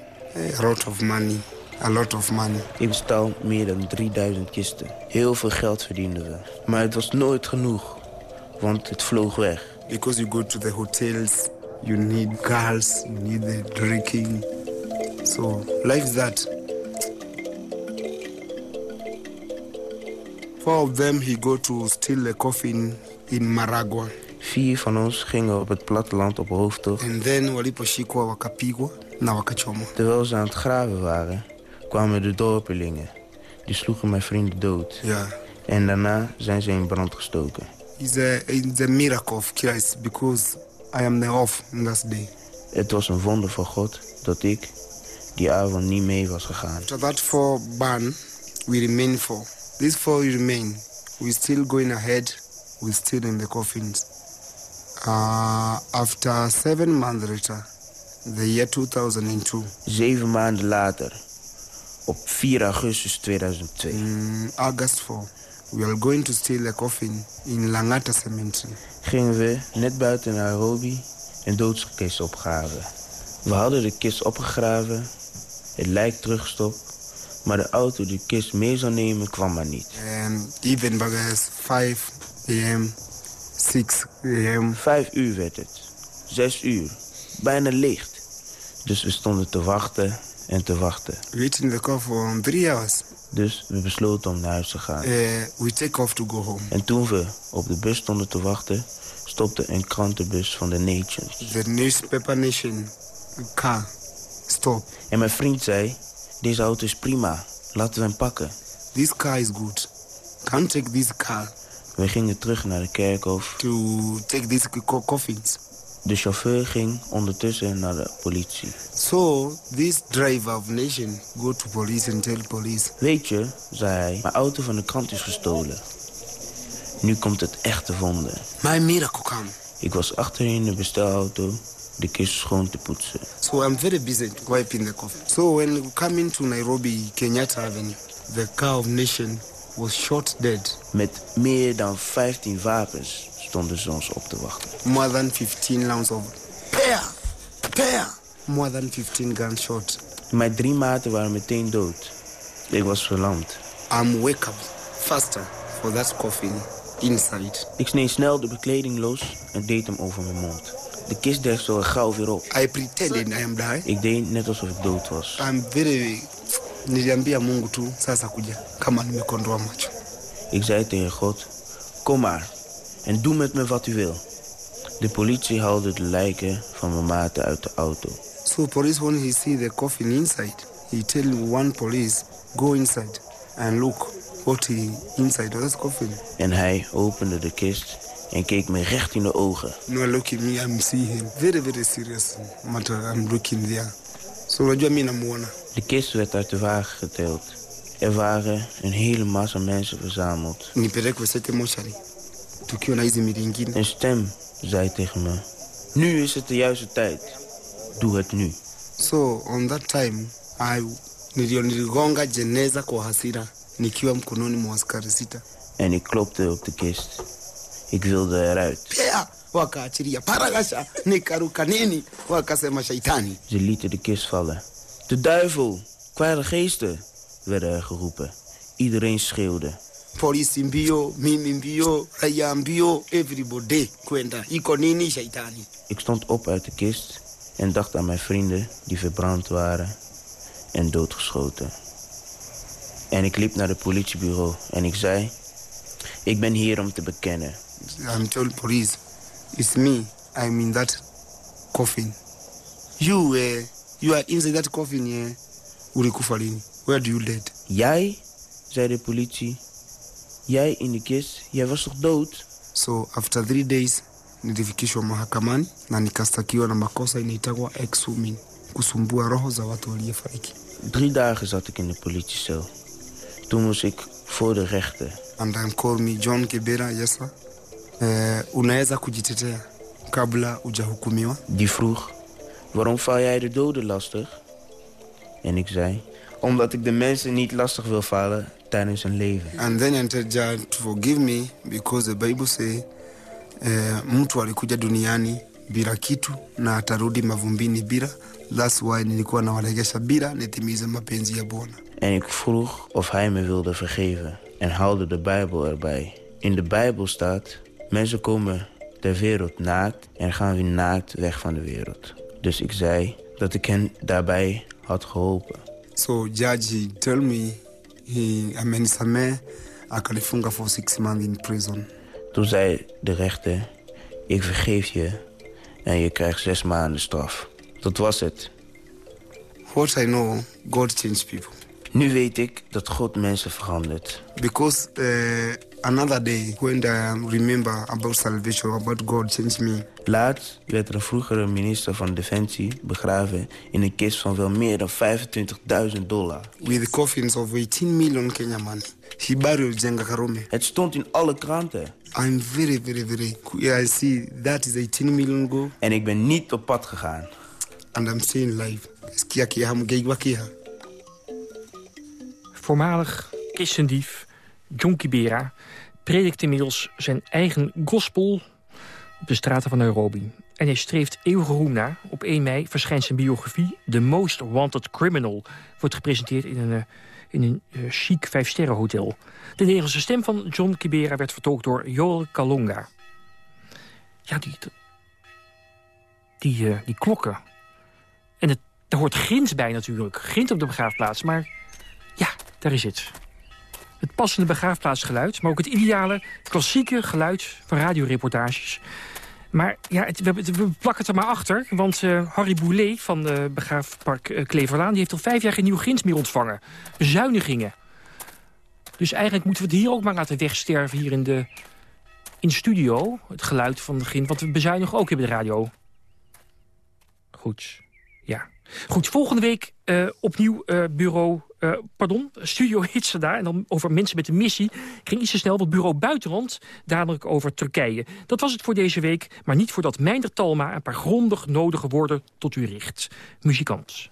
A lot of money. A lot of money. Ik bestal meer dan 3000 kisten. Heel veel geld verdienden we. Maar het was nooit genoeg, want het vloog weg. Because you go to the hotels, you need girls, you need the drinking. So life is that. Four of them, he go to steal a coffin in Maragua. Vier van ons gingen op het platteland op hoofdtocht. And then waliposhikwa wakapigwa na wakachomwa. Terwijl ze aan het graven waren, kwamen de dorpelingen. Die sloegen mijn vrienden dood. Ja. En daarna zijn ze in brand gestoken. It's a, it's a miracle of Christ because I am the off that day. Het was een wonder van God dat ik die avond niet mee was gegaan. After that four ban, we remain four. These four remain. We still going ahead. We still in the coffins. Uh, after seven months later, the year 2002. Zeven maanden later, op 4 augustus 2002. Mm, August 4. We are going to steal a coffin in Langata Cemetery. Gingen we net buiten Nairobi een doodskist opgraven. We hadden de kist opgegraven, het lijk teruggestopt... maar de auto die de kist mee zou nemen kwam maar niet. And even by 5 a.m., 6 a.m. Vijf uur werd het. Zes uur. Bijna licht. Dus we stonden te wachten en te wachten. Waiting in the car for three hours. Dus we besloten om naar huis te gaan. Uh, we take off to go home. En toen we op de bus stonden te wachten... stopte een krantenbus van de Nations. The newspaper nation car stop. En mijn vriend zei... Deze auto is prima. Laten we hem pakken. This car is good. Can't take this car. We gingen terug naar de kerkhof. To take these co coffins. De chauffeur ging ondertussen naar de politie. So, this driver of nation go to police and tell police. Weet je, zei hij, mijn auto van de krant is gestolen. Nu komt het echte wonder. My miracle come. Ik was achterin in de bestelauto de kist schoon te poetsen. So I'm very busy wiping the coffin. So when we come into Nairobi, Kenyatta Avenue, the car of nation was shot dead. Met meer dan 15 wapens stonden ze ons op te wachten. More than 15 rounds of pair, pair. More than 15 gunshot. Mijn drie maten waren meteen dood. Ik was verlamd. I'm wake up faster for that coffin inside. Ik sneed snel de bekleding los en deed hem over mijn mond. De kist deksel er gauw weer op. I pretended I am dying. Ik deed net alsof ik dood was. I'm very... Niliambia Mungu tu, sasa kuja, kama nimekondoa macho. Ik zei tegen God, kom maar en doe met me wat u wil. De politie haalde de lijken van mijn maten uit de auto. So police when he see the coffin inside, he tell one police go inside and look what he inside of this coffin. En hij opende de kist en keek me recht in de ogen. No look at me, I'm see him very very serious matter. I'm looking there. So unajua mimi namuona. De kist werd uit de wagen getild. Er waren een hele massa mensen verzameld. Nipelekwe sete moshari. Tukiwa na hizi mili ingine. Een stem zei tegen me... Nu is het de juiste tijd. Doe het nu. So on that time I nilio niligonga jeneza kwa hasira nikiwa mkononi mwa askari sita. En ik klopte op de kist. Ik wilde eruit. Pia wakaachilia paragasha nikaruka nini wakasema shaitani. Ze lieten de kist vallen. De duivel, kwade geesten, werden er geroepen. Iedereen schreeuwde. Polisi mbio, mimi mbio, raia mbio, everybody kwenda. Iko nini shaitani? Ik stond op uit de kist en dacht aan mijn vrienden die verbrand waren en doodgeschoten. En ik liep naar het politiebureau en ik zei... Ik ben hier om te bekennen. I'm told police, it's me. I'm in that coffin. You, uh, you are inside that coffin, yeah. Ulikufa lini? Where do you dead? Jij, zei de politie. Jij in de kist, jij was toch dood? So after three days nilifikishwa mahakamani na nikastakiwa na makosa inaitagwa exhuming, kusumbua roho za watu waliofariki. Drie dagen zat ik in de politiecel. Toen moest ik voor de rechter. And I'm call me John Kibera, yes sir. Uh, unaweza kujitetea kabla hujahukumiwa. Die vroeg, waarom val jij de doden lastig? En ik zei, omdat ik de mensen niet lastig wil vallen tijdens hun leven. And then I tell God to forgive me because the Bible say uh, mtu alikuja duniani bila kitu na atarudi mavumbini bila. That's why nilikuwa nawalegesha bila nitimize mapenzi ya Bwana. En ik vroeg of hij me wilde vergeven en haalde de Bijbel erbij. In de Bijbel staat, mensen komen ter wereld naakt en gaan weer naakt weg van de wereld. Dus ik zei dat ik hen daarbij had geholpen. So judge tell me he amenisamehe akalifunga for six months in prison. Toen zei de rechter, ik vergeef je en je krijgt zes maanden straf. Dat was het. What I know, God change people. Nu weet ik dat God mensen verandert. Because uh, another day when I remember about salvation, about God change me. Laatst werd er een vroegere minister van Defensie begraven in een kist van wel meer dan 25.000 dollar. With coffins of 18 million Kenya money. He buried Jenga Karume. Het stond in alle kranten. I'm very, very, very... Yeah, I see that is 18 million go. En ik ben niet op pad gegaan. And I'm staying live. Skia kia. Voormalig kistendief John Kibera predikt inmiddels zijn eigen gospel op de straten van Nairobi. En hij streeft eeuwige roem na. Op 1 mei verschijnt zijn biografie The Most Wanted Criminal. Wordt gepresenteerd in een, in een uh, chic vijfsterrenhotel. De Nederlandse stem van John Kibera werd vertolkt door Joel Kalonga. Ja, die, die, die klokken. En het, daar hoort grins bij natuurlijk. Grint op de begraafplaats, maar ja, daar is het. Het passende begraafplaatsgeluid, maar ook het ideale klassieke geluid van radioreportages. Maar ja, we, we, plakken het er maar achter, want uh, Harry Boulet van uh, begraafpark uh, Kleverlaan... die heeft al vijf jaar geen nieuw grins meer ontvangen. Bezuinigingen. Dus eigenlijk moeten we het hier ook maar laten wegsterven hier in de, in de studio. Het geluid van de grind, want we bezuinigen ook in de radio. Goed, ja. Goed, volgende week opnieuw bureau... Uh, pardon, Studio daar. En dan over mensen met een missie. Ging iets te snel, want bureau Buitenland... dadelijk over Turkije. Dat was het voor deze week. Maar niet voordat Meinder Talma een paar grondig nodige woorden tot u richt. Muzikant.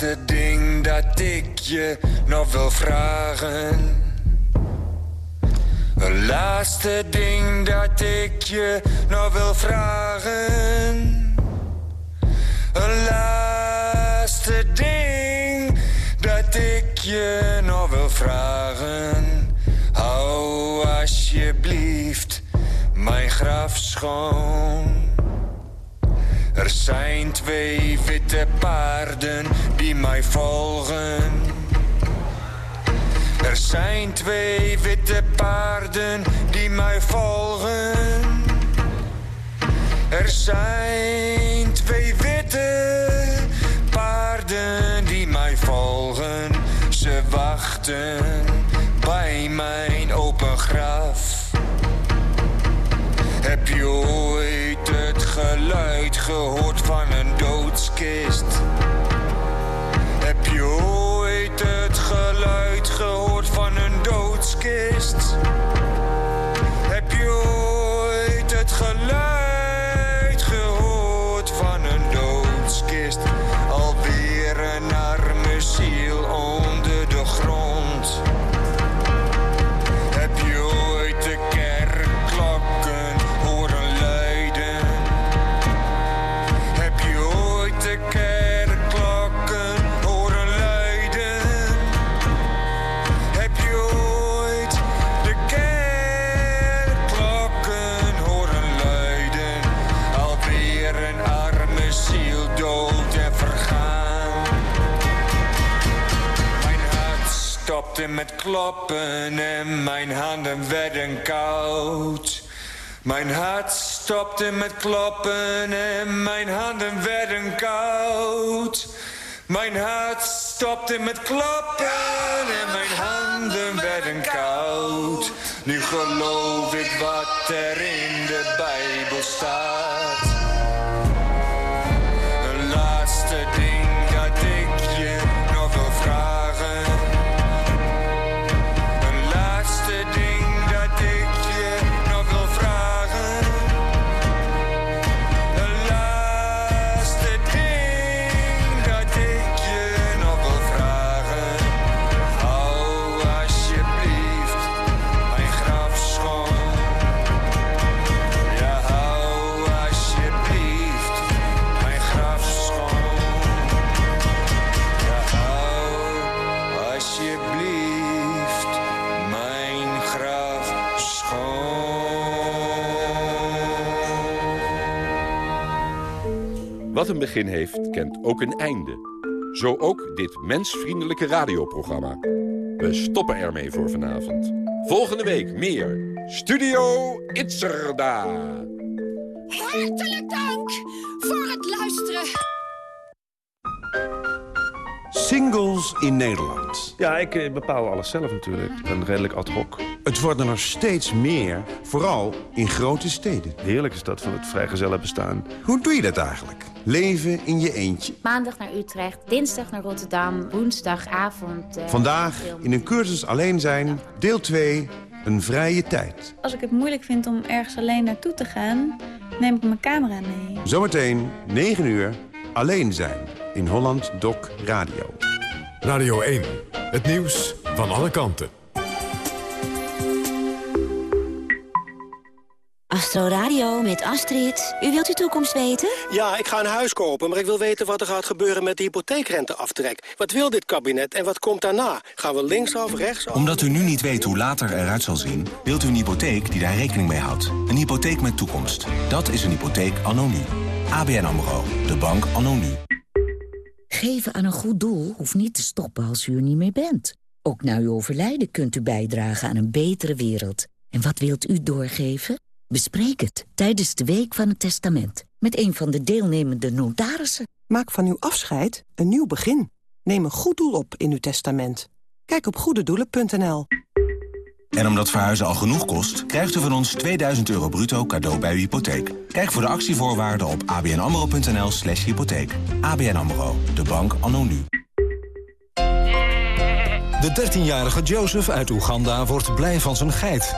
Laatste ding dat ik je nog wil vragen. Het laatste ding dat ik je nog wil vragen. Het laatste ding je nog wil vragen. Hou alsjeblieft mijn graf schoon. Er zijn twee witte paarden die mij volgen. Er zijn twee witte paarden die mij volgen. Er zijn twee witte paarden die mij volgen. Ze wachten bij mijn open graf. Heb je ooit het geluid gehoord van een doodskist? Met kloppen en mijn handen werden koud. Mijn hart stopte met kloppen en mijn handen werden koud. Mijn hart stopte met kloppen en mijn handen werden koud. Nu geloof ik wat er in de Bijbel staat. Wat een begin heeft, kent ook een einde. Zo ook dit mensvriendelijke radioprogramma. We stoppen ermee voor vanavond. Volgende week meer Studio Itzerda. Hartelijk dank voor het luisteren. Singles in Nederland. Ja, ik eh, bepaal alles zelf natuurlijk. Ik ben redelijk ad hoc. Het worden er steeds meer, vooral in grote steden. Heerlijk is dat van het vrijgezellen bestaan. Hoe doe je dat eigenlijk? Leven in je eentje. Maandag naar Utrecht, dinsdag naar Rotterdam, woensdagavond... eh, Vandaag in een cursus alleen zijn, deel 2, een vrije tijd. Als ik het moeilijk vind om ergens alleen naartoe te gaan, neem ik mijn camera mee. Zometeen 9 uur, alleen zijn in Holland Doc Radio. Radio 1, het nieuws van alle kanten. Astro Radio met Astrid. U wilt uw toekomst weten? Ja, ik ga een huis kopen, maar ik wil weten wat er gaat gebeuren met de hypotheekrenteaftrek. Wat wil dit kabinet en wat komt daarna? Gaan we linksaf, rechtsaf? Omdat u nu niet weet hoe later eruit zal zien... wilt u een hypotheek die daar rekening mee houdt. Een hypotheek met toekomst. Dat is een hypotheek anno nu. ABN AMRO. De bank anno nu. Geven aan een goed doel hoeft niet te stoppen als u er niet meer bent. Ook na uw overlijden kunt u bijdragen aan een betere wereld. En wat wilt u doorgeven? Bespreek het tijdens de Week van het Testament... met een van de deelnemende notarissen. Maak van uw afscheid een nieuw begin. Neem een goed doel op in uw testament. Kijk op goededoelen.nl. En omdat verhuizen al genoeg kost... krijgt u van ons 2000 euro bruto cadeau bij uw hypotheek. Kijk voor de actievoorwaarden op abnamro.nl slash hypotheek. ABN AMRO, de bank anno nu. De 13-jarige Joseph uit Oeganda wordt blij van zijn geit.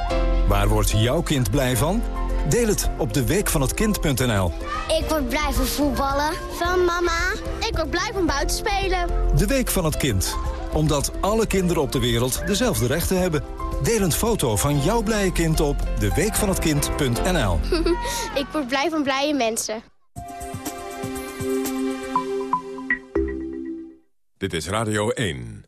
Waar wordt jouw kind blij van? Deel het op de weekvanhetkind.nl. Ik word blij van voetballen. Van mama. Ik word blij van buiten spelen. De Week van het Kind. Omdat alle kinderen op de wereld dezelfde rechten hebben. Deel een foto van jouw blije kind op deweekvanhetkind.nl. ik word blij van blije mensen. Dit is Radio 1.